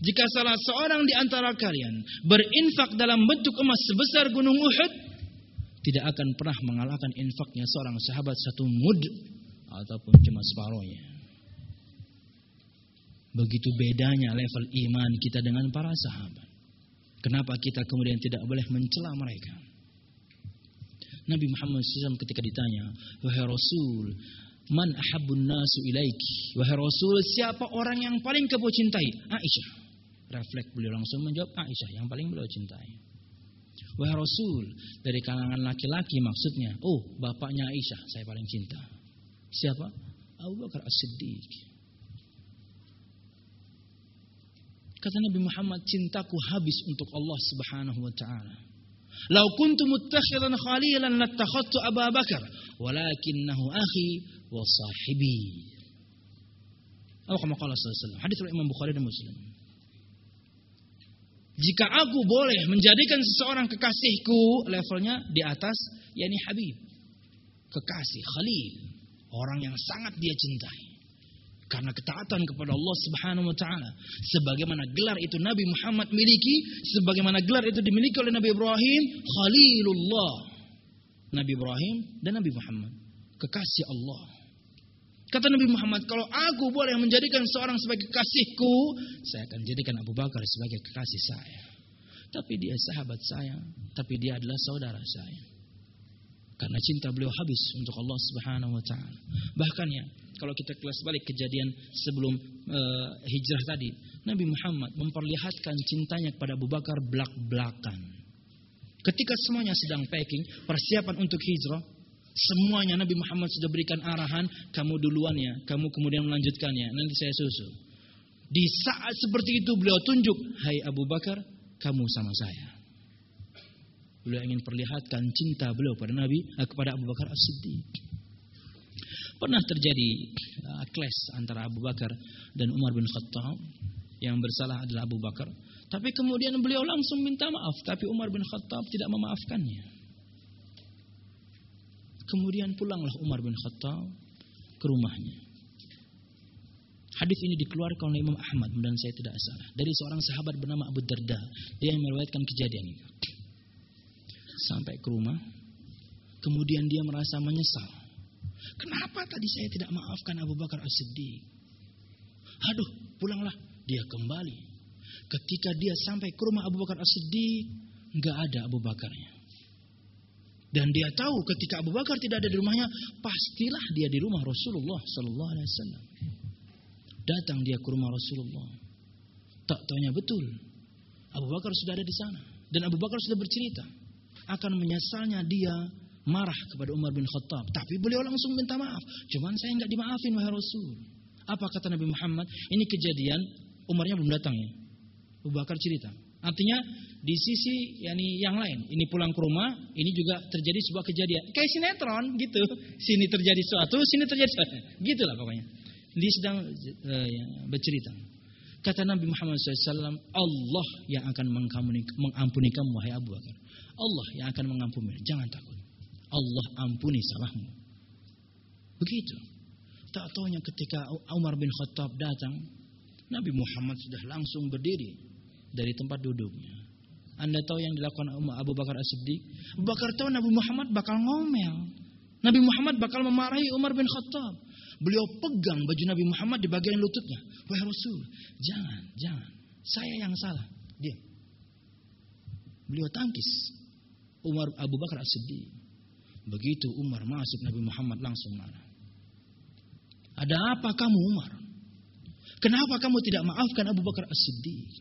Jika salah seorang di antara kalian berinfak dalam bentuk emas sebesar gunung Uhud, tidak akan pernah mengalahkan infaknya seorang sahabat satu mud ataupun cuma separohnya. Begitu bedanya level iman kita dengan para sahabat. Kenapa kita kemudian tidak boleh mencela mereka? Nabi Muhammad SAW ketika ditanya, Wahai Rasul, man ahabun nasu ilaiki? Wahai Rasul, siapa orang yang paling kau cintai? Aisyah. Refleks beliau langsung menjawab Aisyah yang paling beliau cintai. Wahai Rasul, dari kalangan laki-laki maksudnya, oh bapaknya Aisyah saya paling cinta. Siapa? Abu Bakar As-Siddiq. Kata Nabi Muhammad, cintaku habis untuk Allah Subhanahu wa taala. Lau kuntu muttakhidan khalilan lattakhadtu Abu Bakar, walakinnahu akhi wa sahibi. Atau kama qala sallallahu Hadis Imam Bukhari dan Muslim. Jika aku boleh menjadikan seseorang kekasihku levelnya di atas yakni Habib. Kekasih, Khalil, orang yang sangat dia cintai karena ketaatan kepada Allah Subhanahu wa taala. Sebagaimana gelar itu Nabi Muhammad miliki, sebagaimana gelar itu dimiliki oleh Nabi Ibrahim, Khalilullah. Nabi Ibrahim dan Nabi Muhammad, kekasih Allah. Kata Nabi Muhammad, kalau aku boleh menjadikan seorang sebagai kekasihku, saya akan jadikan Abu Bakar sebagai kekasih saya. Tapi dia sahabat saya, tapi dia adalah saudara saya. Karena cinta beliau habis untuk Allah Subhanahu wa taala. Bahkan ya, kalau kita kelas balik kejadian sebelum uh, hijrah tadi, Nabi Muhammad memperlihatkan cintanya kepada Abu Bakar belak-belakan. Ketika semuanya sedang packing, persiapan untuk hijrah, semuanya Nabi Muhammad sudah berikan arahan, kamu duluan ya, kamu kemudian melanjutkannya, nanti saya susul. Di saat seperti itu beliau tunjuk, hai Abu Bakar, kamu sama saya. Beliau ingin perlihatkan cinta beliau pada Nabi, eh, kepada Abu Bakar As-Siddiq. Pernah terjadi uh, clash antara Abu Bakar dan Umar bin Khattab. Yang bersalah adalah Abu Bakar. Tapi kemudian beliau langsung minta maaf. Tapi Umar bin Khattab tidak memaafkannya. Kemudian pulanglah Umar bin Khattab ke rumahnya. Hadis ini dikeluarkan oleh Imam Ahmad dan saya tidak salah dari seorang sahabat bernama Abu Darda. Dia yang meriwayatkan kejadian ini. Sampai ke rumah, kemudian dia merasa menyesal Kenapa tadi saya tidak maafkan Abu Bakar As-Siddiq? Aduh, pulanglah. Dia kembali. Ketika dia sampai ke rumah Abu Bakar As-Siddiq, nggak ada Abu Bakarnya. Dan dia tahu ketika Abu Bakar tidak ada di rumahnya, pastilah dia di rumah Rasulullah Sallallahu Alaihi Wasallam. Datang dia ke rumah Rasulullah. Tak tanya betul, Abu Bakar sudah ada di sana. Dan Abu Bakar sudah bercerita akan menyesalnya dia marah kepada Umar bin Khattab. Tapi beliau langsung minta maaf. Cuman saya nggak dimaafin wahai Rasul. Apa kata Nabi Muhammad? Ini kejadian Umarnya belum datang ya. Abu Bakar cerita. Artinya di sisi yani yang lain, ini pulang ke rumah, ini juga terjadi sebuah kejadian. Kayak sinetron gitu. Sini terjadi sesuatu, sini terjadi sesuatu. Gitulah pokoknya. Dia sedang uh, ya, bercerita. Kata Nabi Muhammad SAW, Allah yang akan mengampuni, kamu, wahai Abu Bakar. Allah yang akan mengampuni. Jangan takut. Allah ampuni salahmu. Begitu. Tak taunya ketika Umar bin Khattab datang, Nabi Muhammad sudah langsung berdiri dari tempat duduknya. Anda tahu yang dilakukan Abu Bakar As-Siddiq? Abu Bakar tahu Nabi Muhammad bakal ngomel. Nabi Muhammad bakal memarahi Umar bin Khattab. Beliau pegang baju Nabi Muhammad di bagian lututnya. Wahai Rasul, jangan, jangan. Saya yang salah. Dia. Beliau tangkis. Umar Abu Bakar As-Siddiq. Begitu Umar masuk Nabi Muhammad langsung marah. Ada apa kamu Umar? Kenapa kamu tidak maafkan Abu Bakar As-Siddiq?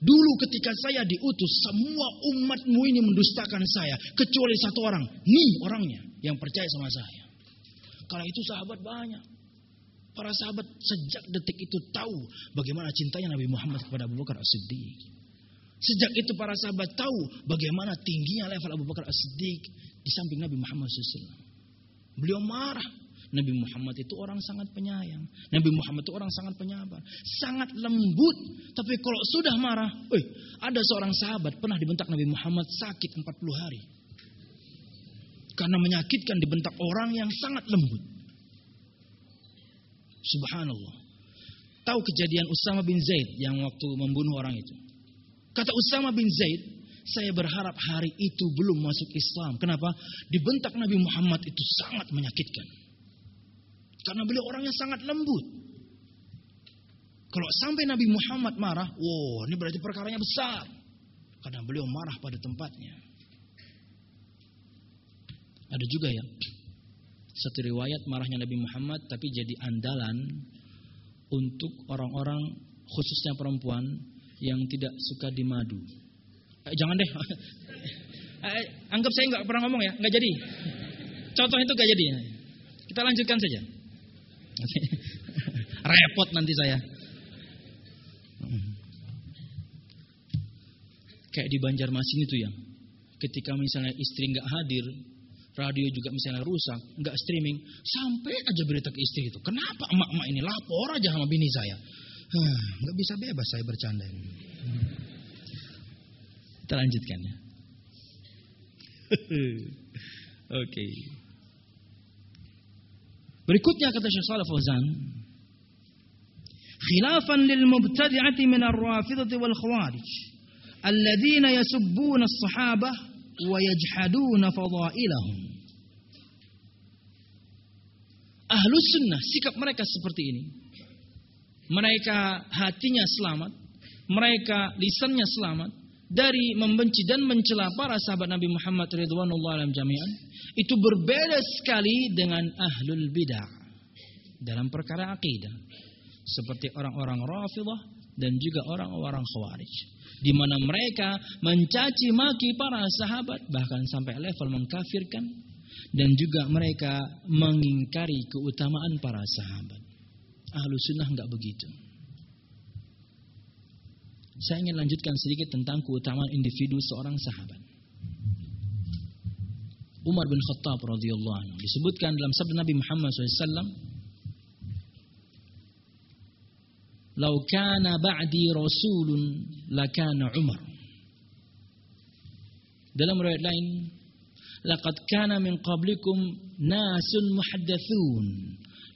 Dulu ketika saya diutus, semua umatmu ini mendustakan saya. Kecuali satu orang. Nih orangnya yang percaya sama saya. Karena itu sahabat banyak. Para sahabat sejak detik itu tahu bagaimana cintanya Nabi Muhammad kepada Abu Bakar As-Siddiq. Sejak itu para sahabat tahu bagaimana tingginya level Abu Bakar As-Siddiq di samping Nabi Muhammad SAW. Beliau marah. Nabi Muhammad itu orang sangat penyayang. Nabi Muhammad itu orang sangat penyabar. Sangat lembut. Tapi kalau sudah marah. Eh, ada seorang sahabat pernah dibentak Nabi Muhammad sakit 40 hari. Karena menyakitkan dibentak orang yang sangat lembut. Subhanallah. Tahu kejadian Usama bin Zaid yang waktu membunuh orang itu. Kata Usama bin Zaid, saya berharap hari itu belum masuk Islam. Kenapa? Dibentak Nabi Muhammad itu sangat menyakitkan. Karena beliau orangnya sangat lembut. Kalau sampai Nabi Muhammad marah, wow, ini berarti perkaranya besar. Karena beliau marah pada tempatnya. Ada juga ya, satu riwayat marahnya Nabi Muhammad tapi jadi andalan untuk orang-orang khususnya perempuan yang tidak suka di madu. Eh, jangan deh, eh, anggap saya nggak pernah ngomong ya, nggak jadi. Contoh itu nggak jadi. Kita lanjutkan saja. Repot nanti saya. Kayak di Banjarmasin itu ya. Ketika misalnya istri nggak hadir, radio juga misalnya rusak, nggak streaming, sampai aja berita ke istri itu. Kenapa emak-emak ini lapor aja sama bini saya? Nggak bisa bebas saya bercanda ini. Kita lanjutkan ya. Oke. Berikutnya kata Syekh Shalih Fauzan, khilafan lil mubtadi'ati min ar-rafidhati wal khawarij alladziina yasubbuna as-sahabah wa yajhaduna fadailahum. Ahlus sunnah sikap mereka seperti ini. Mereka hatinya selamat, mereka lisannya selamat dari membenci dan mencela para sahabat Nabi Muhammad ridwanullah alam jami'an itu berbeda sekali dengan ahlul bidah dalam perkara akidah seperti orang-orang Rafidhah dan juga orang-orang Khawarij di mana mereka mencaci maki para sahabat bahkan sampai level mengkafirkan dan juga mereka mengingkari keutamaan para sahabat. Ahlu sunnah nggak begitu. Saya ingin lanjutkan sedikit tentang keutamaan individu seorang sahabat. Umar bin Khattab radhiyallahu anhu disebutkan dalam sabda Nabi Muhammad SAW لو كان بعدي رسول لكان عمر. دلم روايه لين لقد كان من قبلكم ناس محدثون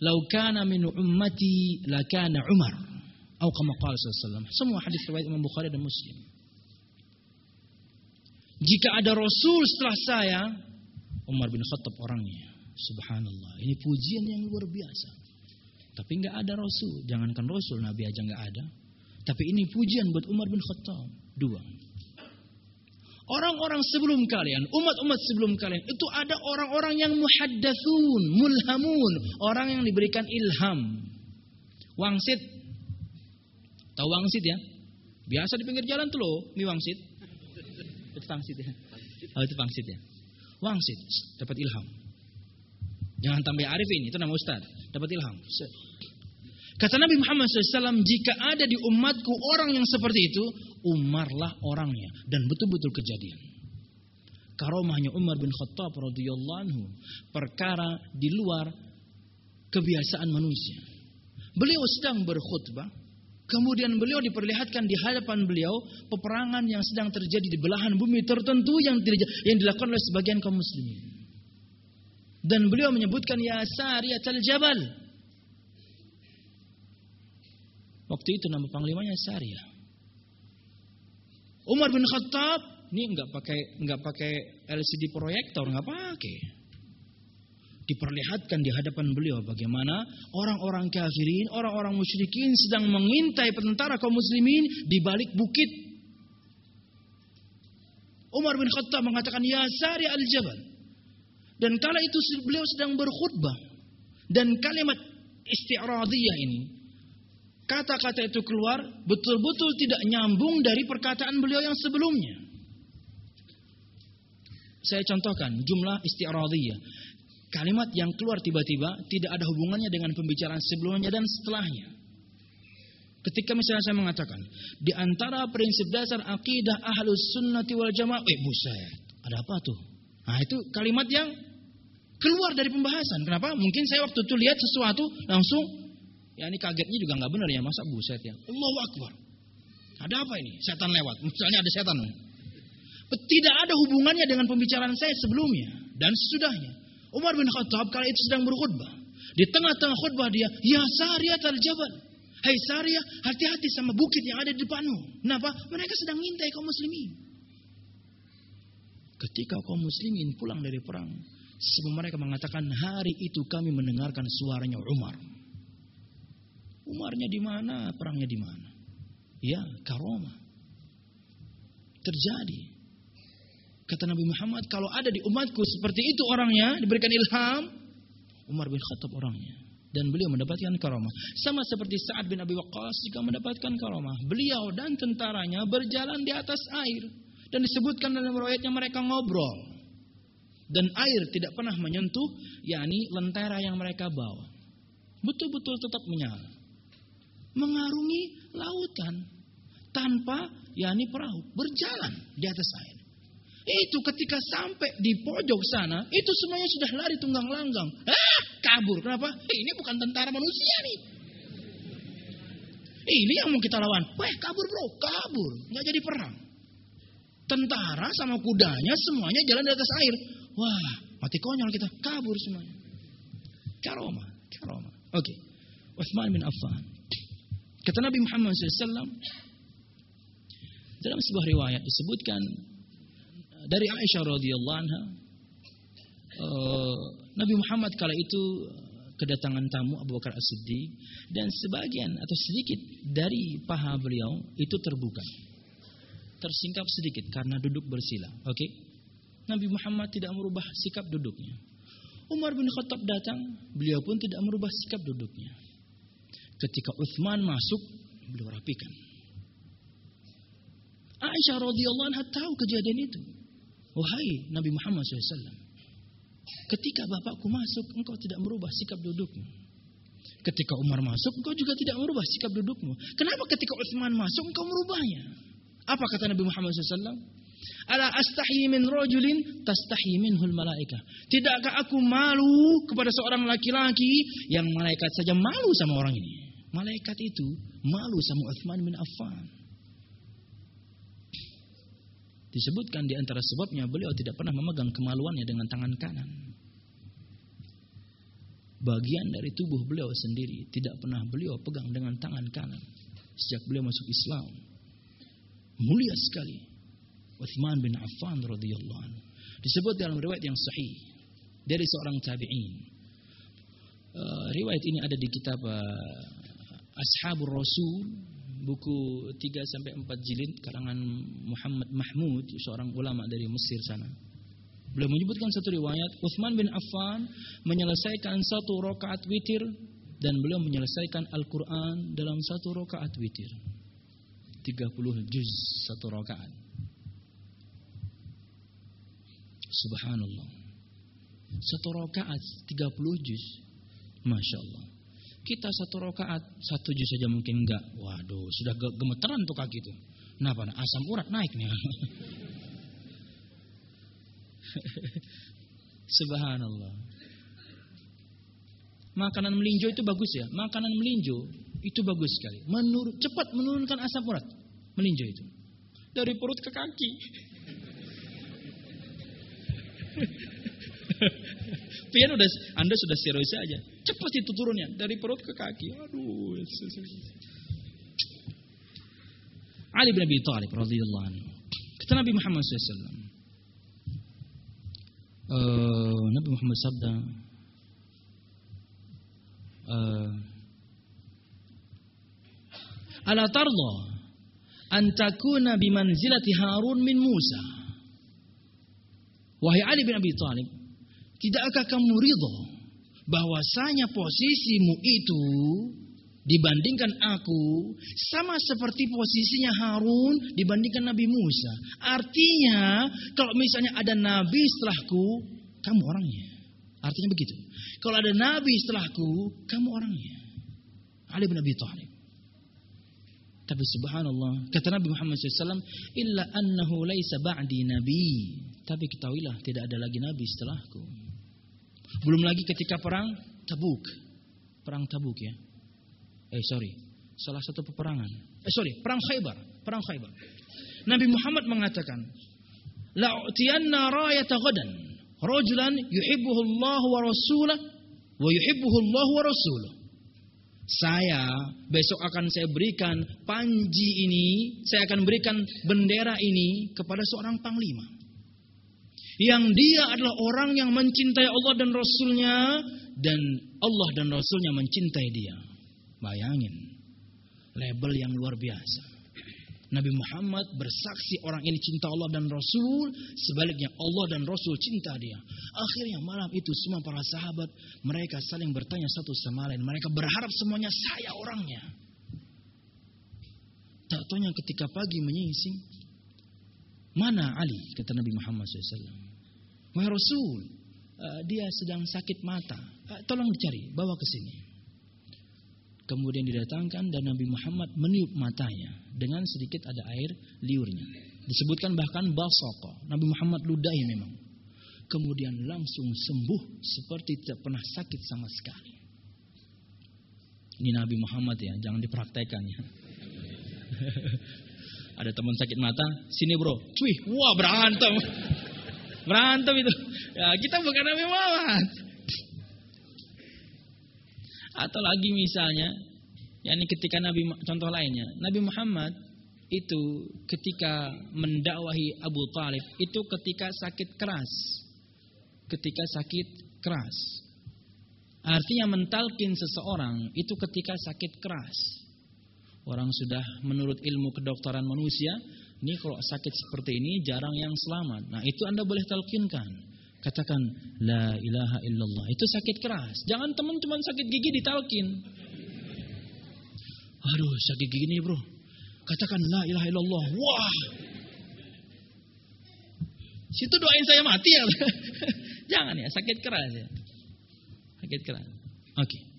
لو كان من امتي لكان عمر أو كما قال صلى الله عليه وسلم سمو حديث روايه امام بخاري ومسلم jika ada rasul setelah saya Umar bin Khattab orangnya. Subhanallah. Ini pujian yang luar biasa. Tapi nggak ada Rasul. Jangankan Rasul, Nabi aja nggak ada. Tapi ini pujian buat Umar bin Khattab. Dua. Orang-orang sebelum kalian, umat-umat sebelum kalian, itu ada orang-orang yang muhaddathun, mulhamun. Orang yang diberikan ilham. Wangsit. Tahu wangsit ya? Biasa di pinggir jalan tuh loh, mie wangsit. Itu wangsit ya. Oh itu wangsit ya wangsit, dapat ilham. Jangan tambah arifin, itu nama ustaz, dapat ilham. Kata Nabi Muhammad SAW, jika ada di umatku orang yang seperti itu, Umarlah orangnya dan betul-betul kejadian. Karomahnya Umar bin Khattab radhiyallahu anhu, perkara di luar kebiasaan manusia. Beliau sedang berkhutbah, Kemudian beliau diperlihatkan di hadapan beliau peperangan yang sedang terjadi di belahan bumi tertentu yang yang dilakukan oleh sebagian kaum muslimin. Dan beliau menyebutkan ya Sariyatul Jabal. Waktu itu nama panglimanya Sariyah. Umar bin Khattab ini nggak pakai nggak pakai LCD proyektor nggak pakai diperlihatkan di hadapan beliau bagaimana orang-orang kafirin, orang-orang musyrikin sedang mengintai tentara kaum muslimin di balik bukit. Umar bin Khattab mengatakan, "Ya Sari al-Jabal." Dan kala itu beliau sedang berkhutbah dan kalimat isti'radiyah ini kata-kata itu keluar betul-betul tidak nyambung dari perkataan beliau yang sebelumnya. Saya contohkan jumlah isti'radiyah. Kalimat yang keluar tiba-tiba tidak ada hubungannya dengan pembicaraan sebelumnya dan setelahnya. Ketika misalnya saya mengatakan, di antara prinsip dasar akidah ahlus sunnati wal jamaah, eh buset, ada apa tuh? Nah itu kalimat yang keluar dari pembahasan. Kenapa? Mungkin saya waktu itu lihat sesuatu langsung, ya ini kagetnya juga nggak benar ya, masa buset ya. Allahu Akbar. Ada apa ini? Setan lewat. Misalnya ada setan. Tidak ada hubungannya dengan pembicaraan saya sebelumnya dan sesudahnya. Umar bin Khattab kala itu sedang berkhutbah. Di tengah-tengah khutbah dia, Ya Sariyat al-Jabal. Hai Sariyah, hati-hati sama bukit yang ada di depanmu. Kenapa? Mereka sedang ngintai kaum muslimin. Ketika kaum muslimin pulang dari perang, sebelum mereka mengatakan hari itu kami mendengarkan suaranya Umar. Umarnya di mana? Perangnya di mana? Ya, karoma. Terjadi. Kata Nabi Muhammad, kalau ada di umatku seperti itu orangnya, diberikan ilham, Umar bin Khattab orangnya. Dan beliau mendapatkan karomah. Sama seperti Sa'ad bin Abi Waqqas juga mendapatkan karomah. Beliau dan tentaranya berjalan di atas air. Dan disebutkan dalam riwayatnya mereka ngobrol. Dan air tidak pernah menyentuh, yakni lentera yang mereka bawa. Betul-betul tetap menyala. Mengarungi lautan. Tanpa, yakni perahu. Berjalan di atas air. Itu ketika sampai di pojok sana, itu semuanya sudah lari tunggang langgang. Ah, kabur. Kenapa? Ini bukan tentara manusia nih. Ini yang mau kita lawan. Wah, kabur bro, kabur. Nggak jadi perang. Tentara sama kudanya semuanya jalan di atas air. Wah, mati konyol kita. Kabur semuanya. Karoma, karoma. Oke. Okay. Uthman bin Affan. Kata Nabi Muhammad SAW. Dalam sebuah riwayat disebutkan dari Aisyah radhiyallahu anha uh, Nabi Muhammad kala itu kedatangan tamu Abu Bakar As-Siddiq dan sebagian atau sedikit dari paha beliau itu terbuka. Tersingkap sedikit karena duduk bersila. Oke. Okay? Nabi Muhammad tidak merubah sikap duduknya. Umar bin Khattab datang, beliau pun tidak merubah sikap duduknya. Ketika Uthman masuk, beliau rapikan. Aisyah radhiyallahu anha tahu kejadian itu. Wahai Nabi Muhammad SAW, ketika bapakku masuk, engkau tidak merubah sikap dudukmu. Ketika Umar masuk, engkau juga tidak merubah sikap dudukmu. Kenapa ketika Utsman masuk, engkau merubahnya? Apa kata Nabi Muhammad SAW? Ala astahi min rajulin tastahi minhul malaika. Tidakkah aku malu kepada seorang laki-laki yang malaikat saja malu sama orang ini? Malaikat itu malu sama Uthman bin Affan. Disebutkan di antara sebabnya beliau tidak pernah memegang kemaluannya dengan tangan kanan. Bagian dari tubuh beliau sendiri tidak pernah beliau pegang dengan tangan kanan sejak beliau masuk Islam. Mulia sekali. Uthman bin Affan radhiyallahu anhu. Disebut dalam riwayat yang sahih dari seorang tabi'in. Uh, riwayat ini ada di kitab uh, Ashabul Rasul buku 3 sampai 4 jilid karangan Muhammad Mahmud, seorang ulama dari Mesir sana. Beliau menyebutkan satu riwayat, Uthman bin Affan menyelesaikan satu rakaat witir dan beliau menyelesaikan Al-Quran dalam satu rakaat witir. 30 juz satu rakaat. Subhanallah. Satu rakaat 30 juz. Masya Allah. Kita satu rokaat, satu juz saja mungkin enggak. Waduh, sudah gemeteran tuh kaki itu. Kenapa? Asam urat naik nih. Subhanallah. Makanan melinjo itu bagus ya. Makanan melinjo itu bagus sekali. Menur cepat menurunkan asam urat. Melinjo itu. Dari perut ke kaki. Pian udah Anda sudah serius saja. Cepat itu turunnya dari perut ke kaki. Aduh. Ali bin Abi Thalib radhiyallahu anhu. Kata Nabi Muhammad SAW. Uh, eh, Nabi Muhammad sabda uh, Ala tarda an takuna bimanzilati Harun min Musa. Wahai Ali bin Abi Thalib, tidakkah kamu ridho bahwasanya posisimu itu dibandingkan aku sama seperti posisinya Harun dibandingkan Nabi Musa. Artinya kalau misalnya ada nabi setelahku, kamu orangnya. Artinya begitu. Kalau ada nabi setelahku, kamu orangnya. Ali bin Abi Thalib. Tapi subhanallah, kata Nabi Muhammad SAW, illa annahu laisa ba'di nabi. Tapi ketahuilah, tidak ada lagi nabi setelahku. Belum lagi ketika perang Tabuk. Perang Tabuk ya. Eh sorry, salah satu peperangan. Eh sorry, perang Khaybar. Perang Khaybar. Nabi Muhammad mengatakan, La'utiyanna rayata ghadan. Rajulan yuhibbuhu Allah wa rasulah. Wa yuhibbuhu Allah wa rasulah. Saya besok akan saya berikan panji ini, saya akan berikan bendera ini kepada seorang panglima. Yang dia adalah orang yang mencintai Allah dan Rasulnya dan Allah dan Rasulnya mencintai dia. Bayangin, label yang luar biasa. Nabi Muhammad bersaksi orang ini cinta Allah dan Rasul, sebaliknya Allah dan Rasul cinta dia. Akhirnya malam itu semua para sahabat mereka saling bertanya satu sama lain. Mereka berharap semuanya saya orangnya. Tak tanya ketika pagi menyingsing, mana Ali? Kata Nabi Muhammad SAW. Wahai Rasul, uh, dia sedang sakit mata. Uh, tolong dicari, bawa ke sini. Kemudian didatangkan dan Nabi Muhammad meniup matanya dengan sedikit ada air liurnya. Disebutkan bahkan basoko. Nabi Muhammad ludahi memang. Kemudian langsung sembuh seperti tidak pernah sakit sama sekali. Ini Nabi Muhammad ya, jangan dipraktekkan ya. ada teman sakit mata, sini bro, cuy, wah berantem. Berantem itu. Ya, kita bukan Nabi Muhammad. Atau lagi misalnya, yakni ketika Nabi contoh lainnya, Nabi Muhammad itu ketika mendakwahi Abu Talib itu ketika sakit keras. Ketika sakit keras. Artinya mentalkin seseorang itu ketika sakit keras. Orang sudah menurut ilmu kedokteran manusia, ini kalau sakit seperti ini jarang yang selamat. Nah, itu Anda boleh talkinkan. Katakan la ilaha illallah. Itu sakit keras. Jangan teman cuma sakit gigi ditalkin. Aduh, sakit gigi nih, Bro. Katakan la ilaha illallah. Wah. Situ doain saya mati ya. Jangan ya, sakit keras ya. Sakit keras. Oke. Okay.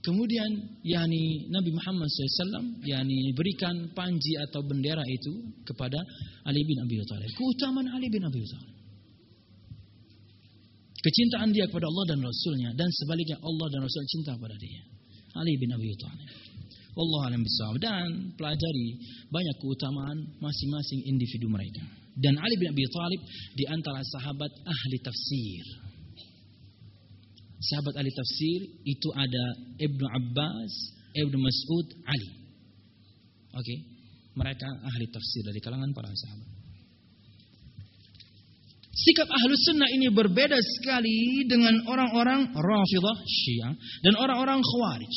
Kemudian yakni Nabi Muhammad SAW yakni berikan panji atau bendera itu kepada Ali bin Abi Thalib. Keutamaan Ali bin Abi Thalib. Kecintaan dia kepada Allah dan Rasulnya dan sebaliknya Allah dan Rasul cinta kepada dia. Ali bin Abi Thalib. Allah alam bisawab dan pelajari banyak keutamaan masing-masing individu mereka. Dan Ali bin Abi Thalib di antara sahabat ahli tafsir. Sahabat ahli tafsir itu ada Ibnu Abbas, Ibnu Mas'ud, Ali. Oke, okay? mereka ahli tafsir dari kalangan para sahabat. Sikap ahlu sunnah ini berbeda sekali dengan orang-orang rafidah syiah dan orang-orang khawarij.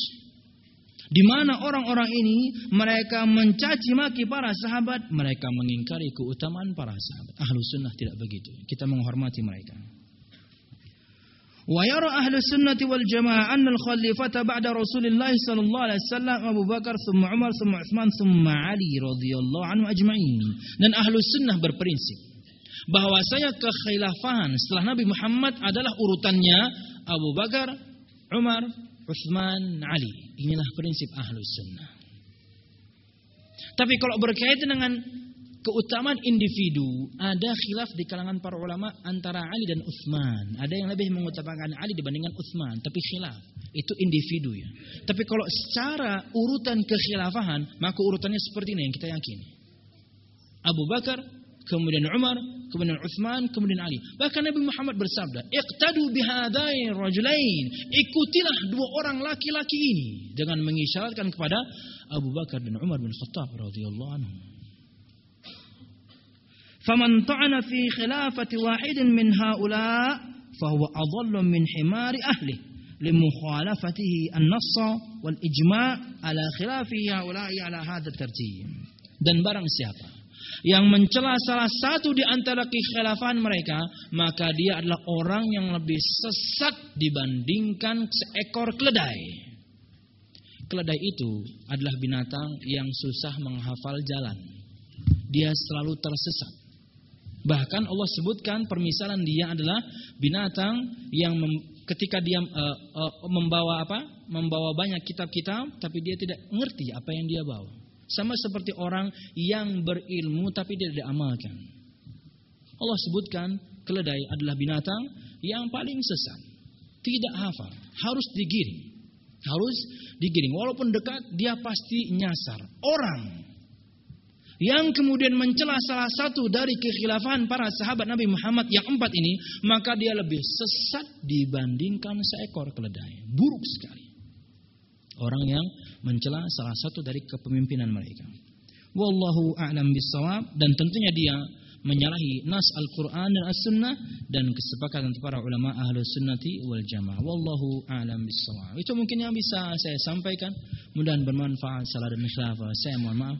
Di mana orang-orang ini mereka mencaci maki para sahabat, mereka mengingkari keutamaan para sahabat. Ahlu sunnah tidak begitu. Kita menghormati mereka. ويرى أهل السنة والجماعة أن الخليفة بعد رسول الله صلى الله عليه وسلم أبو بكر ثم عمر ثم عثمان ثم علي رضي الله عنه أجمعين dan ahlu sunnah berprinsip bahwasanya kekhilafahan setelah Nabi Muhammad adalah urutannya Abu Bakar, Umar, Utsman, Ali. Inilah prinsip Ahlus Sunnah. Tapi kalau berkaitan dengan keutamaan individu, ada khilaf di kalangan para ulama antara Ali dan Utsman. Ada yang lebih mengutamakan Ali dibandingkan Utsman, tapi khilaf. Itu individu ya. Tapi kalau secara urutan kekhilafahan, maka urutannya seperti ini yang kita yakini. Abu Bakar, kemudian Umar, kemudian Uthman, kemudian Ali. Bahkan Nabi Muhammad bersabda, "Iqtadu bihadain rajulain." Ikutilah dua orang laki-laki ini dengan mengisyaratkan kepada Abu Bakar dan Umar bin Khattab radhiyallahu anhu. Ta'ana fi khilafati wahidin min haula fahuwa adallu min himari ahli limukhalafatihi an-nass wal ijma' ala khilafi haula'i ala hadha tartib. Dan barang siapa yang mencela salah satu di antara kekhilafan mereka, maka dia adalah orang yang lebih sesat dibandingkan seekor keledai. keledai itu adalah binatang yang susah menghafal jalan. Dia selalu tersesat. Bahkan Allah sebutkan permisalan dia adalah binatang yang mem, ketika dia uh, uh, membawa apa? Membawa banyak kitab-kitab tapi dia tidak mengerti apa yang dia bawa. Sama seperti orang yang berilmu tapi dia tidak amalkan. Allah sebutkan keledai adalah binatang yang paling sesat. Tidak hafal, harus digiring. Harus digiring. Walaupun dekat, dia pasti nyasar. Orang yang kemudian mencela salah satu dari kekhilafan para sahabat Nabi Muhammad yang empat ini, maka dia lebih sesat dibandingkan seekor keledai. Buruk sekali. Orang yang mencela salah satu dari kepemimpinan mereka. Wallahu a'lam bissawab dan tentunya dia menyalahi nas Al-Quran dan As-Sunnah dan kesepakatan para ulama ahlu sunnati wal jamaah. Wallahu a'lam bissawab. Itu mungkin yang bisa saya sampaikan. Mudah-mudahan bermanfaat. Salah dan. Saya mohon maaf.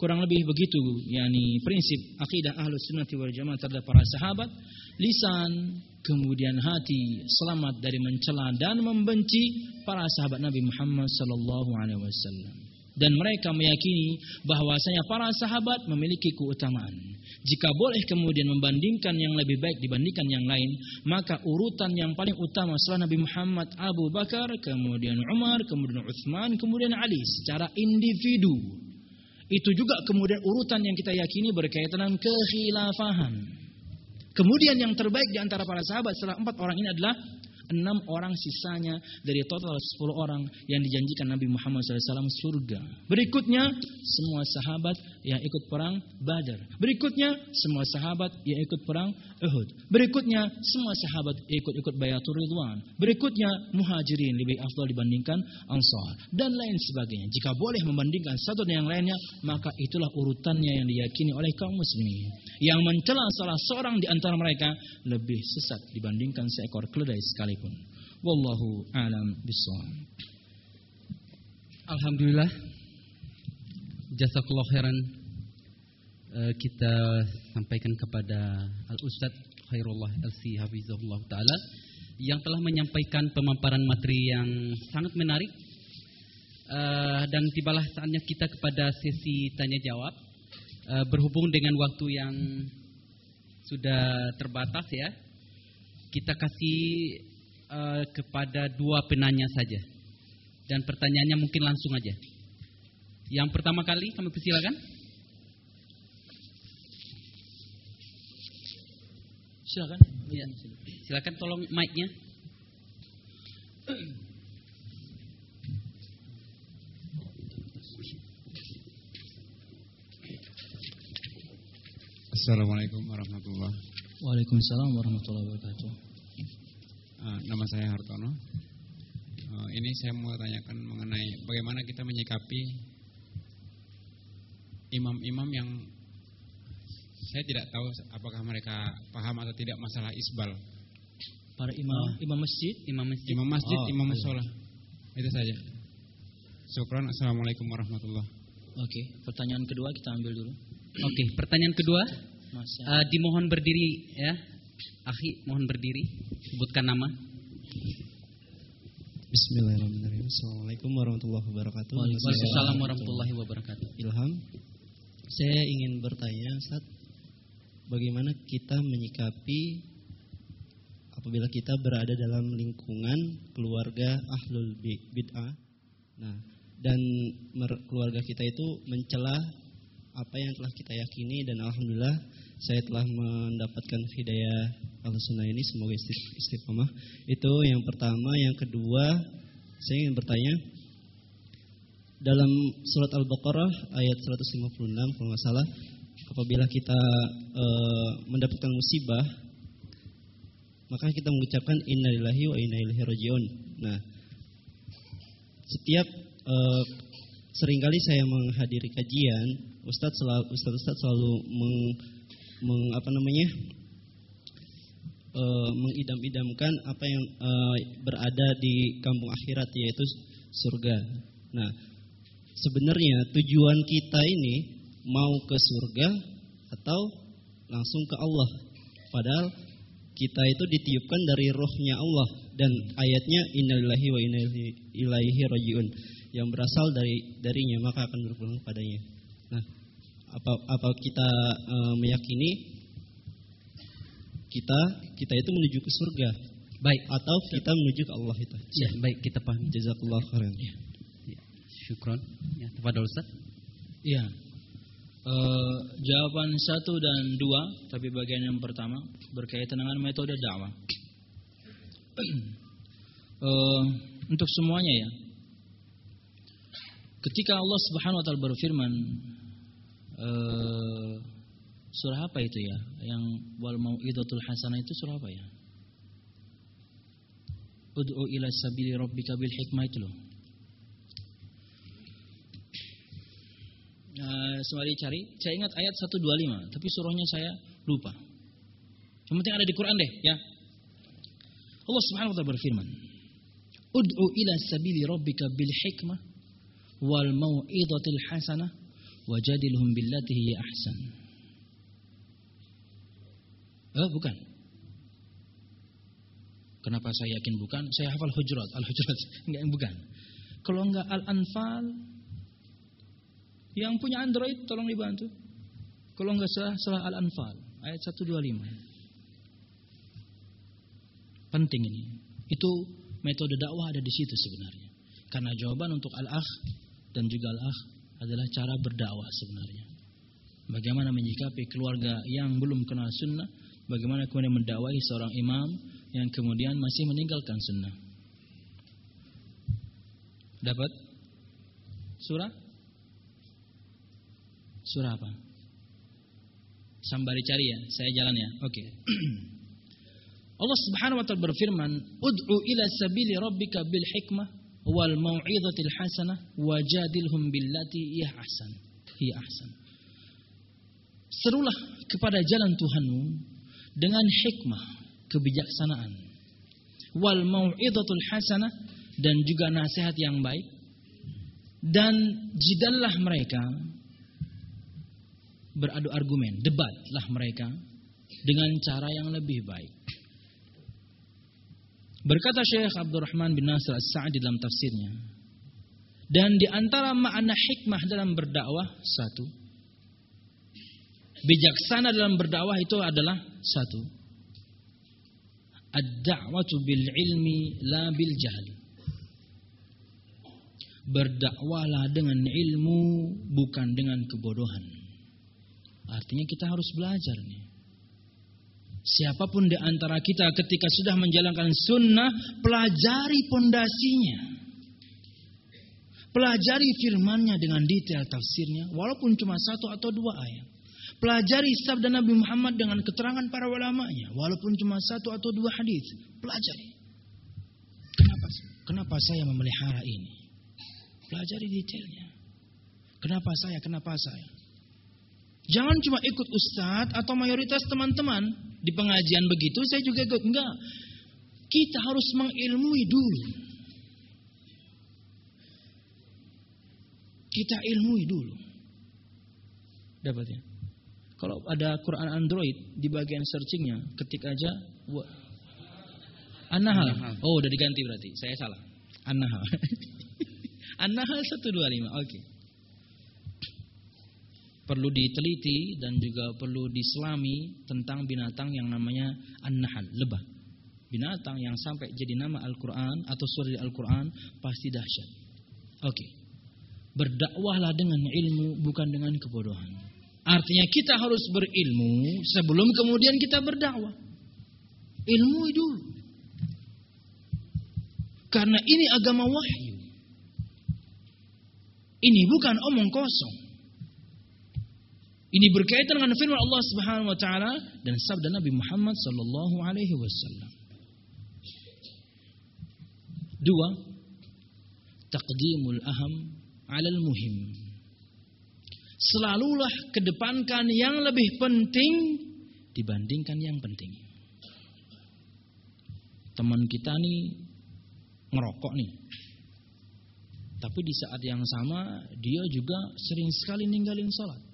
Kurang lebih begitu, yakni prinsip akidah ahlu sunnati wal jamaah terhadap para sahabat. Lisan, kemudian hati selamat dari mencela dan membenci para sahabat Nabi Muhammad sallallahu alaihi wasallam. Dan mereka meyakini bahwasanya para sahabat memiliki keutamaan. Jika boleh kemudian membandingkan yang lebih baik dibandingkan yang lain, maka urutan yang paling utama setelah Nabi Muhammad Abu Bakar, kemudian Umar, kemudian Utsman, kemudian Ali secara individu itu juga kemudian urutan yang kita yakini berkaitan dengan kekhilafahan. Kemudian yang terbaik di antara para sahabat setelah empat orang ini adalah enam orang sisanya dari total sepuluh orang yang dijanjikan Nabi Muhammad SAW surga. Berikutnya semua sahabat yang ikut perang Badar. Berikutnya semua sahabat yang ikut perang Uhud. Berikutnya semua sahabat ikut-ikut Bayatul Ridwan. Berikutnya muhajirin lebih afdal dibandingkan ansar dan lain sebagainya. Jika boleh membandingkan satu dengan yang lainnya, maka itulah urutannya yang diyakini oleh kaum muslimin. Yang mencela salah seorang di antara mereka lebih sesat dibandingkan seekor keledai sekalipun. Wallahu a'lam bishawab. Alhamdulillah. Jazakallah khairan uh, kita sampaikan kepada Al Ustaz Khairullah LC Hafizahullah taala yang telah menyampaikan pemaparan materi yang sangat menarik uh, dan tibalah saatnya kita kepada sesi tanya jawab uh, berhubung dengan waktu yang sudah terbatas ya kita kasih kepada dua penanya saja. Dan pertanyaannya mungkin langsung aja. Yang pertama kali kami persilakan. Silakan. Ya. Silakan tolong mic-nya. Assalamualaikum warahmatullahi wabarakatuh. Waalaikumsalam warahmatullahi wabarakatuh. Uh, nama saya Hartono. Uh, ini saya mau tanyakan mengenai bagaimana kita menyikapi imam-imam yang saya tidak tahu apakah mereka paham atau tidak masalah isbal. Para imam, oh. imam masjid, imam masjid, imam masjid, oh, imam musola. Itu saja. Syukran. Assalamualaikum warahmatullahi. Oke, okay. pertanyaan kedua kita ambil dulu. Oke, okay. pertanyaan kedua. Uh, dimohon berdiri ya. Akhi, mohon berdiri. Sebutkan nama. Bismillahirrahmanirrahim. Assalamualaikum warahmatullahi wabarakatuh. Waalaikumsalam warahmatullahi wabarakatuh. Ilham, saya ingin bertanya, saat bagaimana kita menyikapi apabila kita berada dalam lingkungan keluarga ahlul bid'ah. Nah, dan keluarga kita itu mencela apa yang telah kita yakini dan alhamdulillah saya telah mendapatkan hidayah al-sunnah ini semoga istiqomah. Itu yang pertama, yang kedua saya ingin bertanya dalam surat Al-Baqarah ayat 156 kalau nggak salah apabila kita e, mendapatkan musibah maka kita mengucapkan innalillahi wa inna ilaihi rajiun. Nah, setiap e, sering kali saya menghadiri kajian, Ustadz selalu Ustadz, Ustadz selalu meng, meng, apa namanya e, mengidam-idamkan apa yang e, berada di kampung akhirat yaitu surga. Nah, sebenarnya tujuan kita ini mau ke surga atau langsung ke Allah. Padahal kita itu ditiupkan dari rohnya Allah dan ayatnya innalillahi wa inna ilaihi rajiun. yang berasal dari darinya maka akan berpulang padanya. Nah, apa apa kita eh, meyakini kita kita itu menuju ke surga Baik. atau kita menuju ke Allah itu. Ya, baik kita pahami. Jazakallah khairan. Ya, syukron. Ya, kepada Ustaz. Iya. Eh, jawaban satu dan dua, tapi bagian yang pertama berkaitan dengan metode dakwah. Eh, untuk semuanya ya. Ketika Allah Subhanahu wa taala berfirman eh, surah apa itu ya? Yang wal mau'idatul hasanah itu surah apa ya? Ud'u ila sabili rabbika bil hikmah itu loh. Uh, sembari cari, saya ingat ayat 125, tapi surahnya saya lupa. Yang penting ada di Quran deh, ya. Allah Subhanahu wa taala berfirman, "Ud'u ila sabili rabbika bil hikmah wal mau'izatil hasanah wajadilhum billati hiya ahsan." Oh, bukan. Kenapa saya yakin bukan? Saya hafal Hujurat, Al-Hujurat. Enggak, bukan. Kalau enggak Al-Anfal, yang punya Android tolong dibantu. Kalau enggak salah salah Al-Anfal ayat 125. Penting ini. Itu metode dakwah ada di situ sebenarnya. Karena jawaban untuk al-akh dan juga al-akh adalah cara berdakwah sebenarnya. Bagaimana menyikapi keluarga yang belum kenal sunnah, bagaimana kemudian mendakwahi seorang imam yang kemudian masih meninggalkan sunnah. Dapat? Surah? Surah apa? Sambari cari ya, saya jalan ya. Oke. Allah Subhanahu wa taala berfirman, "Ud'u ila sabili rabbika bil hikmah wal mau'izatil hasanah wajadilhum billati hiya ahsan." Hiya ahsan. Serulah kepada jalan Tuhanmu dengan hikmah, kebijaksanaan. Wal mau'izatul hasanah dan juga nasihat yang baik. Dan jidallah mereka beradu argumen, debatlah mereka dengan cara yang lebih baik. Berkata Syekh Abdurrahman bin Nasir As-Sa'di dalam tafsirnya. Dan di antara makna hikmah dalam berdakwah satu. Bijaksana dalam berdakwah itu adalah satu. Ad-da'watu bil ilmi la bil jahl. Berdakwahlah dengan ilmu bukan dengan kebodohan. Artinya kita harus belajar nih. Siapa pun di antara kita ketika sudah menjalankan sunnah, pelajari pondasinya. Pelajari firmannya dengan detail tafsirnya, walaupun cuma satu atau dua ayat. Pelajari sabda Nabi Muhammad dengan keterangan para ulamanya, walaupun cuma satu atau dua hadis. Pelajari. Kenapa? Kenapa saya memelihara ini? Pelajari detailnya. Kenapa saya? Kenapa saya? Jangan cuma ikut ustadz atau mayoritas teman-teman di pengajian begitu saya juga ikut. Enggak. Kita harus mengilmui dulu. Kita ilmui dulu. Dapat ya? Kalau ada Quran Android di bagian searchingnya, ketik aja An-Nahl. Oh, udah diganti berarti. Saya salah. An-Nahl. An-Nahl 125. Oke. Okay perlu diteliti dan juga perlu diselami tentang binatang yang namanya an-nahl, lebah. Binatang yang sampai jadi nama Al-Quran atau surah Al-Quran pasti dahsyat. Oke. Berdakwahlah dengan ilmu bukan dengan kebodohan. Artinya kita harus berilmu sebelum kemudian kita berdakwah. Ilmu dulu. Karena ini agama wahyu. Ini bukan omong kosong. Ini berkaitan dengan firman Allah Subhanahu wa taala dan sabda Nabi Muhammad sallallahu alaihi wasallam. Dua, taqdimul aham 'alal muhim. Selalulah kedepankan yang lebih penting dibandingkan yang penting. Teman kita nih ngerokok nih. Tapi di saat yang sama dia juga sering sekali ninggalin sholat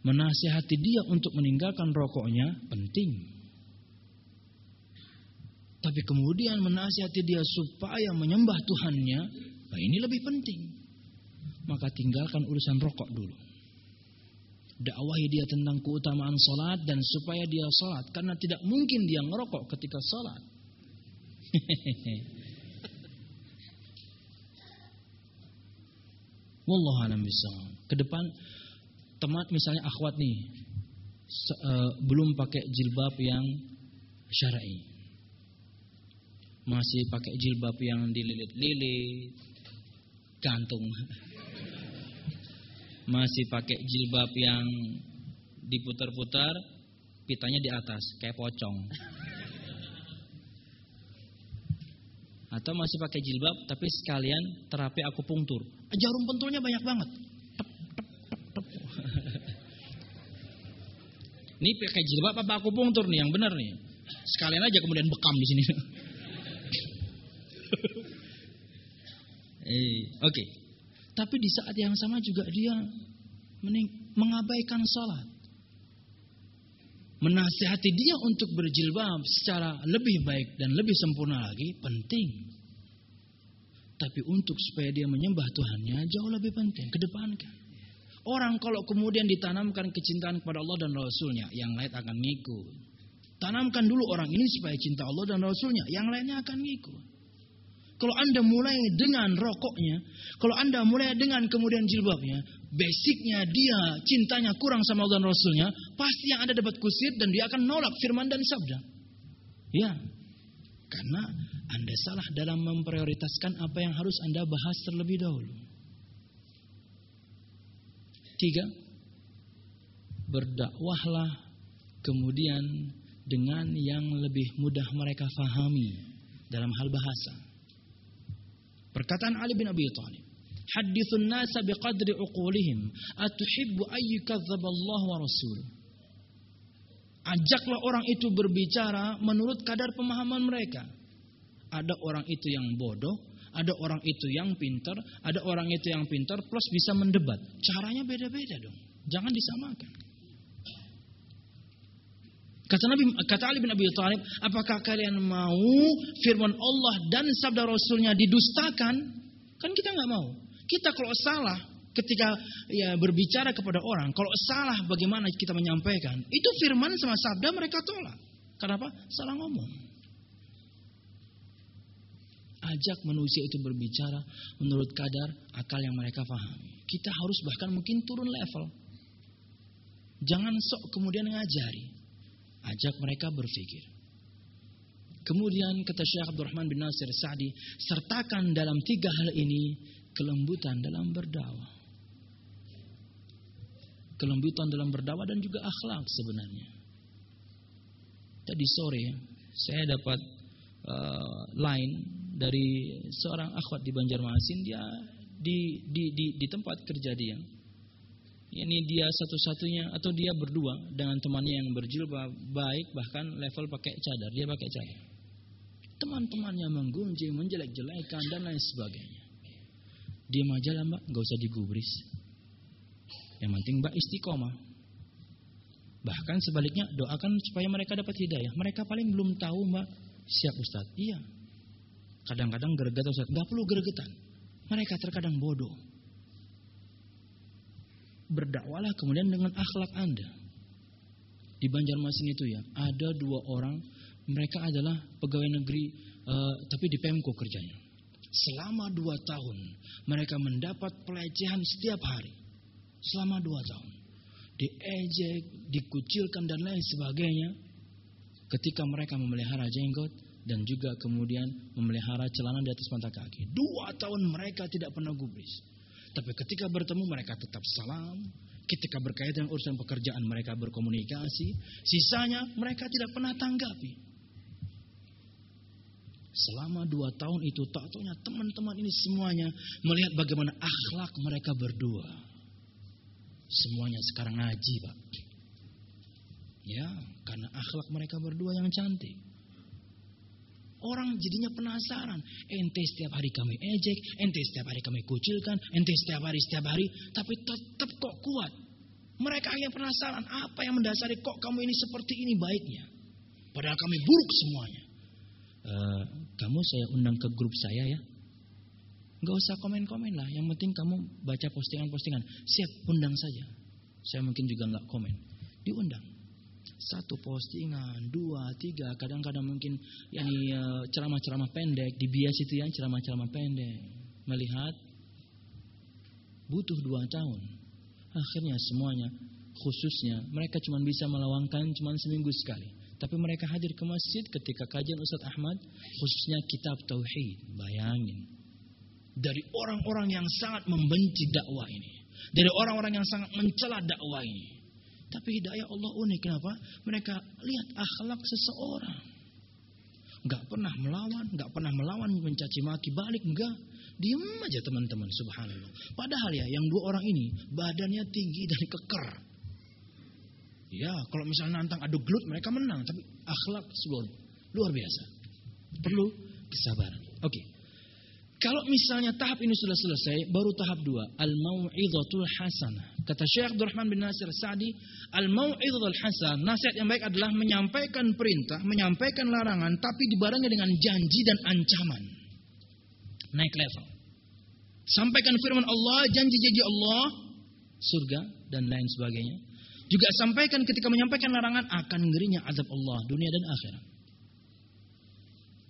menasihati dia untuk meninggalkan rokoknya penting. Tapi kemudian menasihati dia supaya menyembah Tuhannya Nah, ini lebih penting. Maka tinggalkan urusan rokok dulu. Dakwahi dia tentang keutamaan sholat dan supaya dia sholat. Karena tidak mungkin dia ngerokok ketika sholat. Wallahualam bisa. Ke depan teman misalnya akhwat nih uh, belum pakai jilbab yang syar'i. Masih pakai jilbab yang dililit-lilit, gantung. Masih pakai jilbab yang diputar-putar, pitanya di atas kayak pocong. Atau masih pakai jilbab tapi sekalian terapi akupunktur. Jarum pentulnya banyak banget. Ini pakai jilbab apa akupunktur nih yang benar nih? Sekalian aja kemudian bekam di sini. eh, oke. Tapi di saat yang sama juga dia mengabaikan sholat. Menasihati dia untuk berjilbab secara lebih baik dan lebih sempurna lagi penting. Tapi untuk supaya dia menyembah Tuhannya jauh lebih penting. Kedepankan. Orang kalau kemudian ditanamkan kecintaan kepada Allah dan Rasulnya, yang lain akan ngikut. Tanamkan dulu orang ini supaya cinta Allah dan Rasulnya, yang lainnya akan ngikut. Kalau anda mulai dengan rokoknya, kalau anda mulai dengan kemudian jilbabnya, basicnya dia cintanya kurang sama Allah dan Rasulnya, pasti yang ada dapat kusir dan dia akan nolak firman dan sabda. Ya, karena anda salah dalam memprioritaskan apa yang harus anda bahas terlebih dahulu. Tiga, berdakwahlah kemudian dengan yang lebih mudah mereka fahami dalam hal bahasa. Perkataan Ali bin Abi Thalib, "Hadithun nasa biqadri uqulihim, atuhibbu ayyukadzdzab Allah wa rasuluh." Ajaklah orang itu berbicara menurut kadar pemahaman mereka. Ada orang itu yang bodoh, ada orang itu yang pintar, ada orang itu yang pintar plus bisa mendebat. Caranya beda-beda dong. Jangan disamakan. Kata Nabi kata Ali bin Abi Thalib, apakah kalian mau firman Allah dan sabda Rasulnya didustakan? Kan kita nggak mau. Kita kalau salah ketika ya berbicara kepada orang, kalau salah bagaimana kita menyampaikan? Itu firman sama sabda mereka tolak. Kenapa? Salah ngomong ajak manusia itu berbicara menurut kadar akal yang mereka pahami. Kita harus bahkan mungkin turun level. Jangan sok kemudian ngajari. Ajak mereka berpikir. Kemudian kata Syekh Abdurrahman bin Nasir Sa'di, sertakan dalam tiga hal ini kelembutan dalam berdakwah. Kelembutan dalam berdakwah dan juga akhlak sebenarnya. Tadi sore saya dapat uh, line dari seorang akhwat di Banjarmasin dia di di di, di tempat kerja dia. Ini dia satu-satunya atau dia berdua dengan temannya yang berjilbab baik bahkan level pakai cadar, dia pakai cadar. Teman-temannya menggunjing, menjelek-jelekan dan lain sebagainya. Dia majalah mbak, nggak usah digubris. Yang penting mbak istiqomah. Bahkan sebaliknya doakan supaya mereka dapat hidayah. Mereka paling belum tahu mbak Siap Ustaz. Iya. Kadang-kadang greget Ustaz. Gak perlu gregetan. Mereka terkadang bodoh. Berdakwalah kemudian dengan akhlak Anda. Di Banjarmasin itu ya, ada dua orang, mereka adalah pegawai negeri, uh, tapi di Pemko kerjanya. Selama dua tahun, mereka mendapat pelecehan setiap hari. Selama dua tahun. Diejek, dikucilkan dan lain sebagainya ketika mereka memelihara jenggot dan juga kemudian memelihara celana di atas mata kaki. Dua tahun mereka tidak pernah gubris. Tapi ketika bertemu mereka tetap salam. Ketika berkaitan dengan urusan pekerjaan mereka berkomunikasi. Sisanya mereka tidak pernah tanggapi. Selama dua tahun itu tak tahunya teman-teman ini semuanya melihat bagaimana akhlak mereka berdua. Semuanya sekarang ngaji pak. Ya, karena akhlak mereka berdua yang cantik. Orang jadinya penasaran. Ente setiap hari kami ejek, ente setiap hari kami kucilkan, ente setiap hari setiap hari, tapi tetap kok kuat. Mereka yang penasaran apa yang mendasari kok kamu ini seperti ini baiknya. Padahal kami buruk semuanya. Uh, kamu saya undang ke grup saya ya. Nggak usah komen-komen lah. Yang penting kamu baca postingan-postingan. Siap, undang saja. Saya mungkin juga nggak komen. Diundang. Satu postingan, dua, tiga, kadang-kadang mungkin yani eh, ceramah-ceramah pendek, dibias itu ya ceramah-ceramah pendek. Melihat butuh dua tahun. Akhirnya semuanya, khususnya mereka cuma bisa melawangkan cuma seminggu sekali. Tapi mereka hadir ke masjid ketika kajian Ustadz Ahmad, khususnya kitab Tauhid. Bayangin. Dari orang-orang yang sangat membenci dakwah ini. Dari orang-orang yang sangat mencela dakwah ini. Tapi hidayah Allah unik. Kenapa? Mereka lihat akhlak seseorang. Gak pernah melawan, gak pernah melawan mencaci maki balik, enggak. Diam aja teman-teman, subhanallah. Padahal ya, yang dua orang ini badannya tinggi dan keker. Ya, kalau misalnya nantang adu gelut mereka menang, tapi akhlak luar, luar biasa. Perlu kesabaran. Oke. Kalau misalnya tahap ini sudah selesai, baru tahap dua, al-mau'izatul hasanah. Kata Syekh Abdurrahman bin Nasir Sa'di, al-mau'izatul hasanah, nasihat yang baik adalah menyampaikan perintah, menyampaikan larangan, tapi dibarengi dengan janji dan ancaman. Naik level. Sampaikan firman Allah, janji-janji Allah, surga dan lain sebagainya. Juga sampaikan ketika menyampaikan larangan akan ngerinya azab Allah dunia dan akhirat.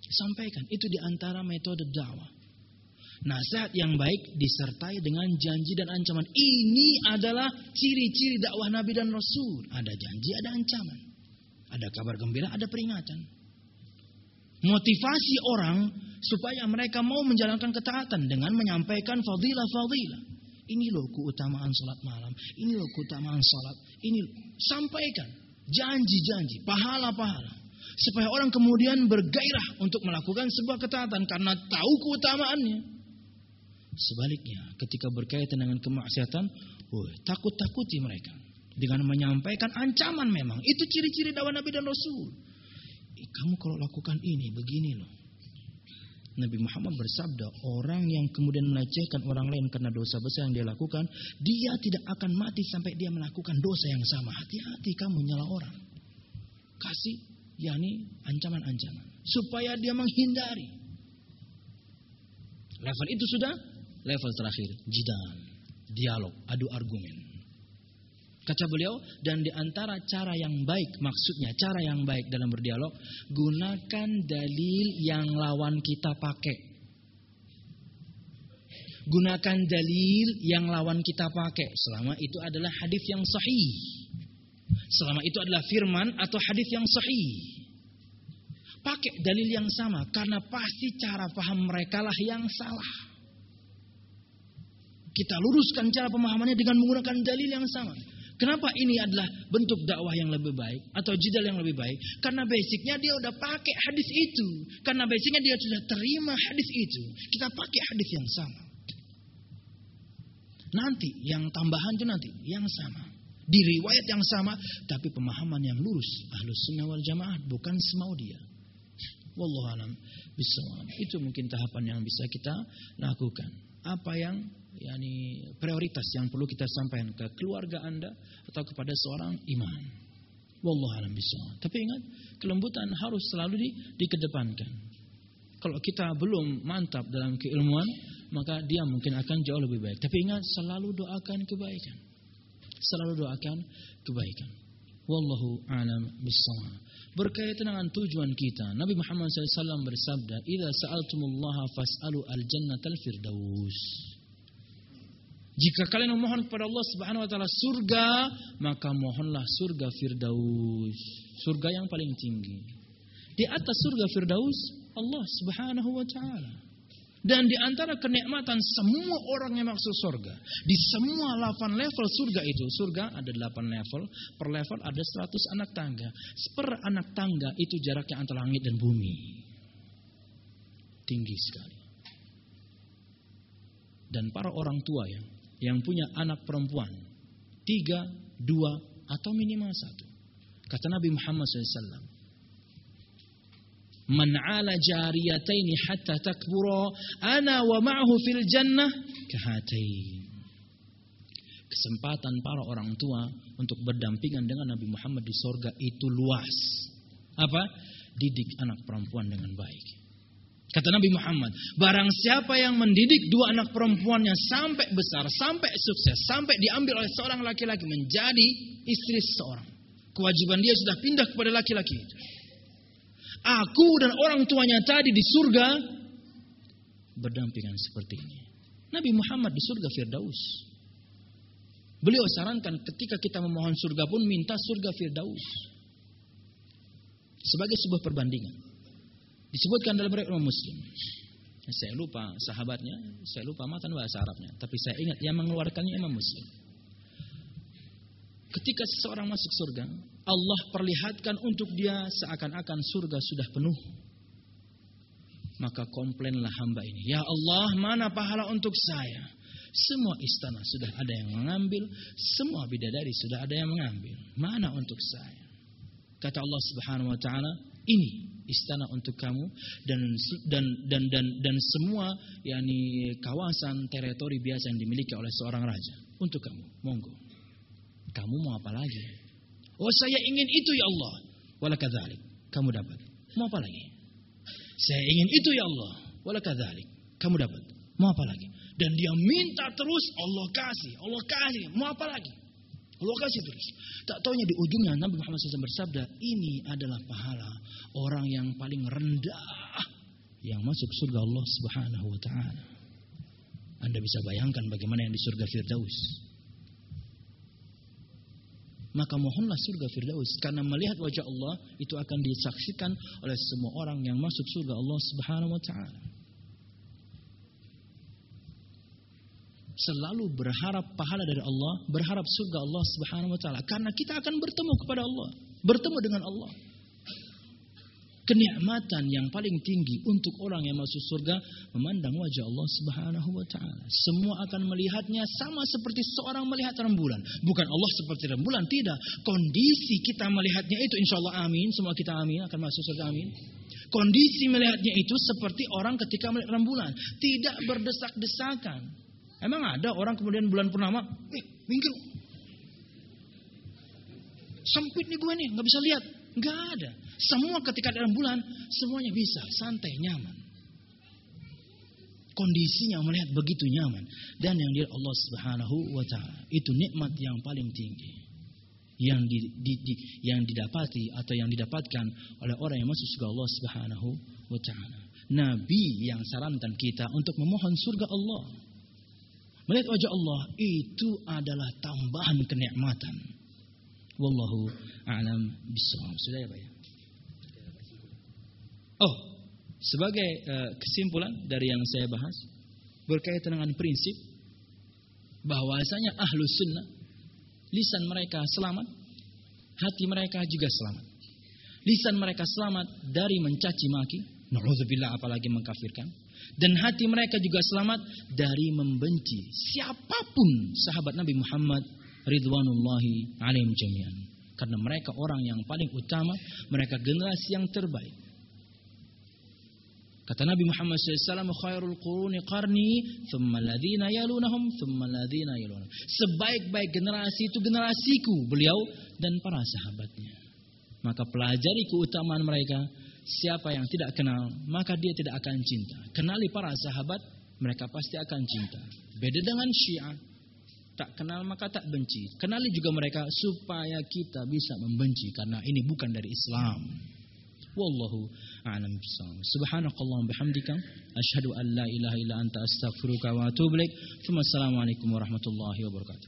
Sampaikan itu di antara metode dakwah. Nasihat yang baik disertai dengan janji dan ancaman. Ini adalah ciri-ciri dakwah Nabi dan Rasul. Ada janji, ada ancaman. Ada kabar gembira, ada peringatan. Motivasi orang supaya mereka mau menjalankan ketaatan dengan menyampaikan fadilah-fadilah. Ini loh keutamaan salat malam. Ini loh keutamaan salat. Ini sampaikan janji-janji, pahala-pahala. Supaya orang kemudian bergairah untuk melakukan sebuah ketaatan karena tahu keutamaannya. Sebaliknya, ketika berkaitan dengan kemaksiatan, oh, takut-takuti mereka dengan menyampaikan ancaman memang. Itu ciri-ciri dakwah Nabi dan Rasul. Eh, kamu kalau lakukan ini begini loh. Nabi Muhammad bersabda, orang yang kemudian melecehkan orang lain karena dosa besar yang dia lakukan, dia tidak akan mati sampai dia melakukan dosa yang sama. Hati-hati kamu nyala orang. Kasih, yakni ancaman-ancaman. Supaya dia menghindari. Level itu sudah level terakhir, jidal, dialog, adu argumen. Kata beliau, dan di antara cara yang baik, maksudnya cara yang baik dalam berdialog, gunakan dalil yang lawan kita pakai. Gunakan dalil yang lawan kita pakai. Selama itu adalah hadis yang sahih. Selama itu adalah firman atau hadis yang sahih. Pakai dalil yang sama, karena pasti cara paham mereka lah yang salah. Kita luruskan cara pemahamannya dengan menggunakan dalil yang sama. Kenapa ini adalah bentuk dakwah yang lebih baik atau jidal yang lebih baik? Karena basicnya dia udah pakai hadis itu. Karena basicnya dia sudah terima hadis itu. Kita pakai hadis yang sama. Nanti yang tambahan itu nanti yang sama. Di riwayat yang sama tapi pemahaman yang lurus. Ahlus sunnah wal jamaah bukan semau dia. Wallahualam bisawab. Itu mungkin tahapan yang bisa kita lakukan. Apa yang yakni prioritas yang perlu kita sampaikan ke keluarga Anda atau kepada seorang imam. Wallahu alam Tapi ingat, kelembutan harus selalu di, dikedepankan. Kalau kita belum mantap dalam keilmuan, maka dia mungkin akan jauh lebih baik. Tapi ingat, selalu doakan kebaikan. Selalu doakan kebaikan. Wallahu alam bisawab. Berkaitan dengan tujuan kita, Nabi Muhammad SAW bersabda, "Idza sa'altumullaha fas'alu al-jannatal firdaus." Jika kalian memohon kepada Allah Subhanahu wa taala surga, maka mohonlah surga Firdaus, surga yang paling tinggi. Di atas surga Firdaus Allah Subhanahu wa taala. Dan di antara kenikmatan semua orang yang masuk surga. Di semua 8 level surga itu. Surga ada 8 level. Per level ada 100 anak tangga. Per anak tangga itu jaraknya antara langit dan bumi. Tinggi sekali. Dan para orang tua yang yang punya anak perempuan tiga, dua atau minimal satu. Kata Nabi Muhammad SAW, Man ala jariyataini hatta takbura ana wa ma'hu fil jannah kahatain. Kesempatan para orang tua untuk berdampingan dengan Nabi Muhammad di sorga itu luas. Apa? Didik anak perempuan dengan baik. Kata Nabi Muhammad, barang siapa yang mendidik dua anak perempuannya sampai besar, sampai sukses, sampai diambil oleh seorang laki-laki menjadi istri seseorang. Kewajiban dia sudah pindah kepada laki-laki itu. Aku dan orang tuanya tadi di surga berdampingan seperti ini. Nabi Muhammad di surga Firdaus. Beliau sarankan ketika kita memohon surga pun minta surga Firdaus. Sebagai sebuah perbandingan. Disebutkan dalam riwayat Muslim. Saya lupa sahabatnya, saya lupa matan bahasa Arabnya, tapi saya ingat yang mengeluarkannya Imam Muslim. Ketika seseorang masuk surga, Allah perlihatkan untuk dia seakan-akan surga sudah penuh. Maka komplainlah hamba ini, "Ya Allah, mana pahala untuk saya?" Semua istana sudah ada yang mengambil, semua bidadari sudah ada yang mengambil. Mana untuk saya? Kata Allah Subhanahu wa taala, "Ini istana untuk kamu dan dan dan dan dan semua yakni kawasan teritori biasa yang dimiliki oleh seorang raja untuk kamu. Monggo. Kamu mau apa lagi? Oh, saya ingin itu ya Allah. Wala kadzalik. Kamu dapat. Mau apa lagi? Saya ingin itu ya Allah. Wala kadzalik. Kamu dapat. Mau apa lagi? Dan dia minta terus Allah kasih, Allah kasih. Mau apa lagi? Allah kasih terus. Tak taunya di ujungnya Nabi Muhammad SAW bersabda, ini adalah pahala orang yang paling rendah yang masuk surga Allah Subhanahu wa taala. Anda bisa bayangkan bagaimana yang di surga Firdaus. Maka mohonlah surga Firdaus karena melihat wajah Allah itu akan disaksikan oleh semua orang yang masuk surga Allah Subhanahu wa taala. Selalu berharap pahala dari Allah, berharap surga Allah Subhanahu wa taala karena kita akan bertemu kepada Allah, bertemu dengan Allah. Kenikmatan yang paling tinggi untuk orang yang masuk surga memandang wajah Allah Subhanahu wa taala. Semua akan melihatnya sama seperti seorang melihat rembulan. Bukan Allah seperti rembulan, tidak. Kondisi kita melihatnya itu insya Allah amin, semua kita amin akan masuk surga amin. Kondisi melihatnya itu seperti orang ketika melihat rembulan, tidak berdesak-desakan, Emang ada orang kemudian bulan purnama, eh minggir. Sempit nih gue nih, nggak bisa lihat. Nggak ada. Semua ketika dalam bulan, semuanya bisa, santai, nyaman. Kondisinya melihat begitu nyaman. Dan yang dilihat Allah Subhanahu wa taala, itu nikmat yang paling tinggi. Yang di, di, di, yang didapati atau yang didapatkan oleh orang yang masuk surga Allah Subhanahu wa taala. Nabi yang sarankan kita untuk memohon surga Allah. Melihat wajah Allah itu adalah tambahan kenikmatan. Wallahu a'lam bishawab. Sudah ya Pak ya? Oh, sebagai uh, kesimpulan dari yang saya bahas berkaitan dengan prinsip bahwasanya ahlu sunnah lisan mereka selamat, hati mereka juga selamat. Lisan mereka selamat dari mencaci maki, na'udzubillah apalagi mengkafirkan dan hati mereka juga selamat dari membenci siapa pun sahabat Nabi Muhammad ridwanullahi alaihim jami'an. Karena mereka orang yang paling utama, mereka generasi yang terbaik. Kata Nabi Muhammad SAW, khairul quruni qarni, thumma ladhina yalunahum, thumma ladhina yalunahum. Sebaik-baik generasi itu generasiku, beliau dan para sahabatnya. Maka pelajari keutamaan mereka, Siapa yang tidak kenal, maka dia tidak akan cinta. Kenali para sahabat, mereka pasti akan cinta. Beda dengan Syiah. Tak kenal maka tak benci. Kenali juga mereka supaya kita bisa membenci karena ini bukan dari Islam. Wallahu a'lam bishawab. Subhanakallahumma bihamdika asyhadu an la ilaha illa anta astaghfiruka wa atubu ilaik. Assalamualaikum warahmatullahi wabarakatuh.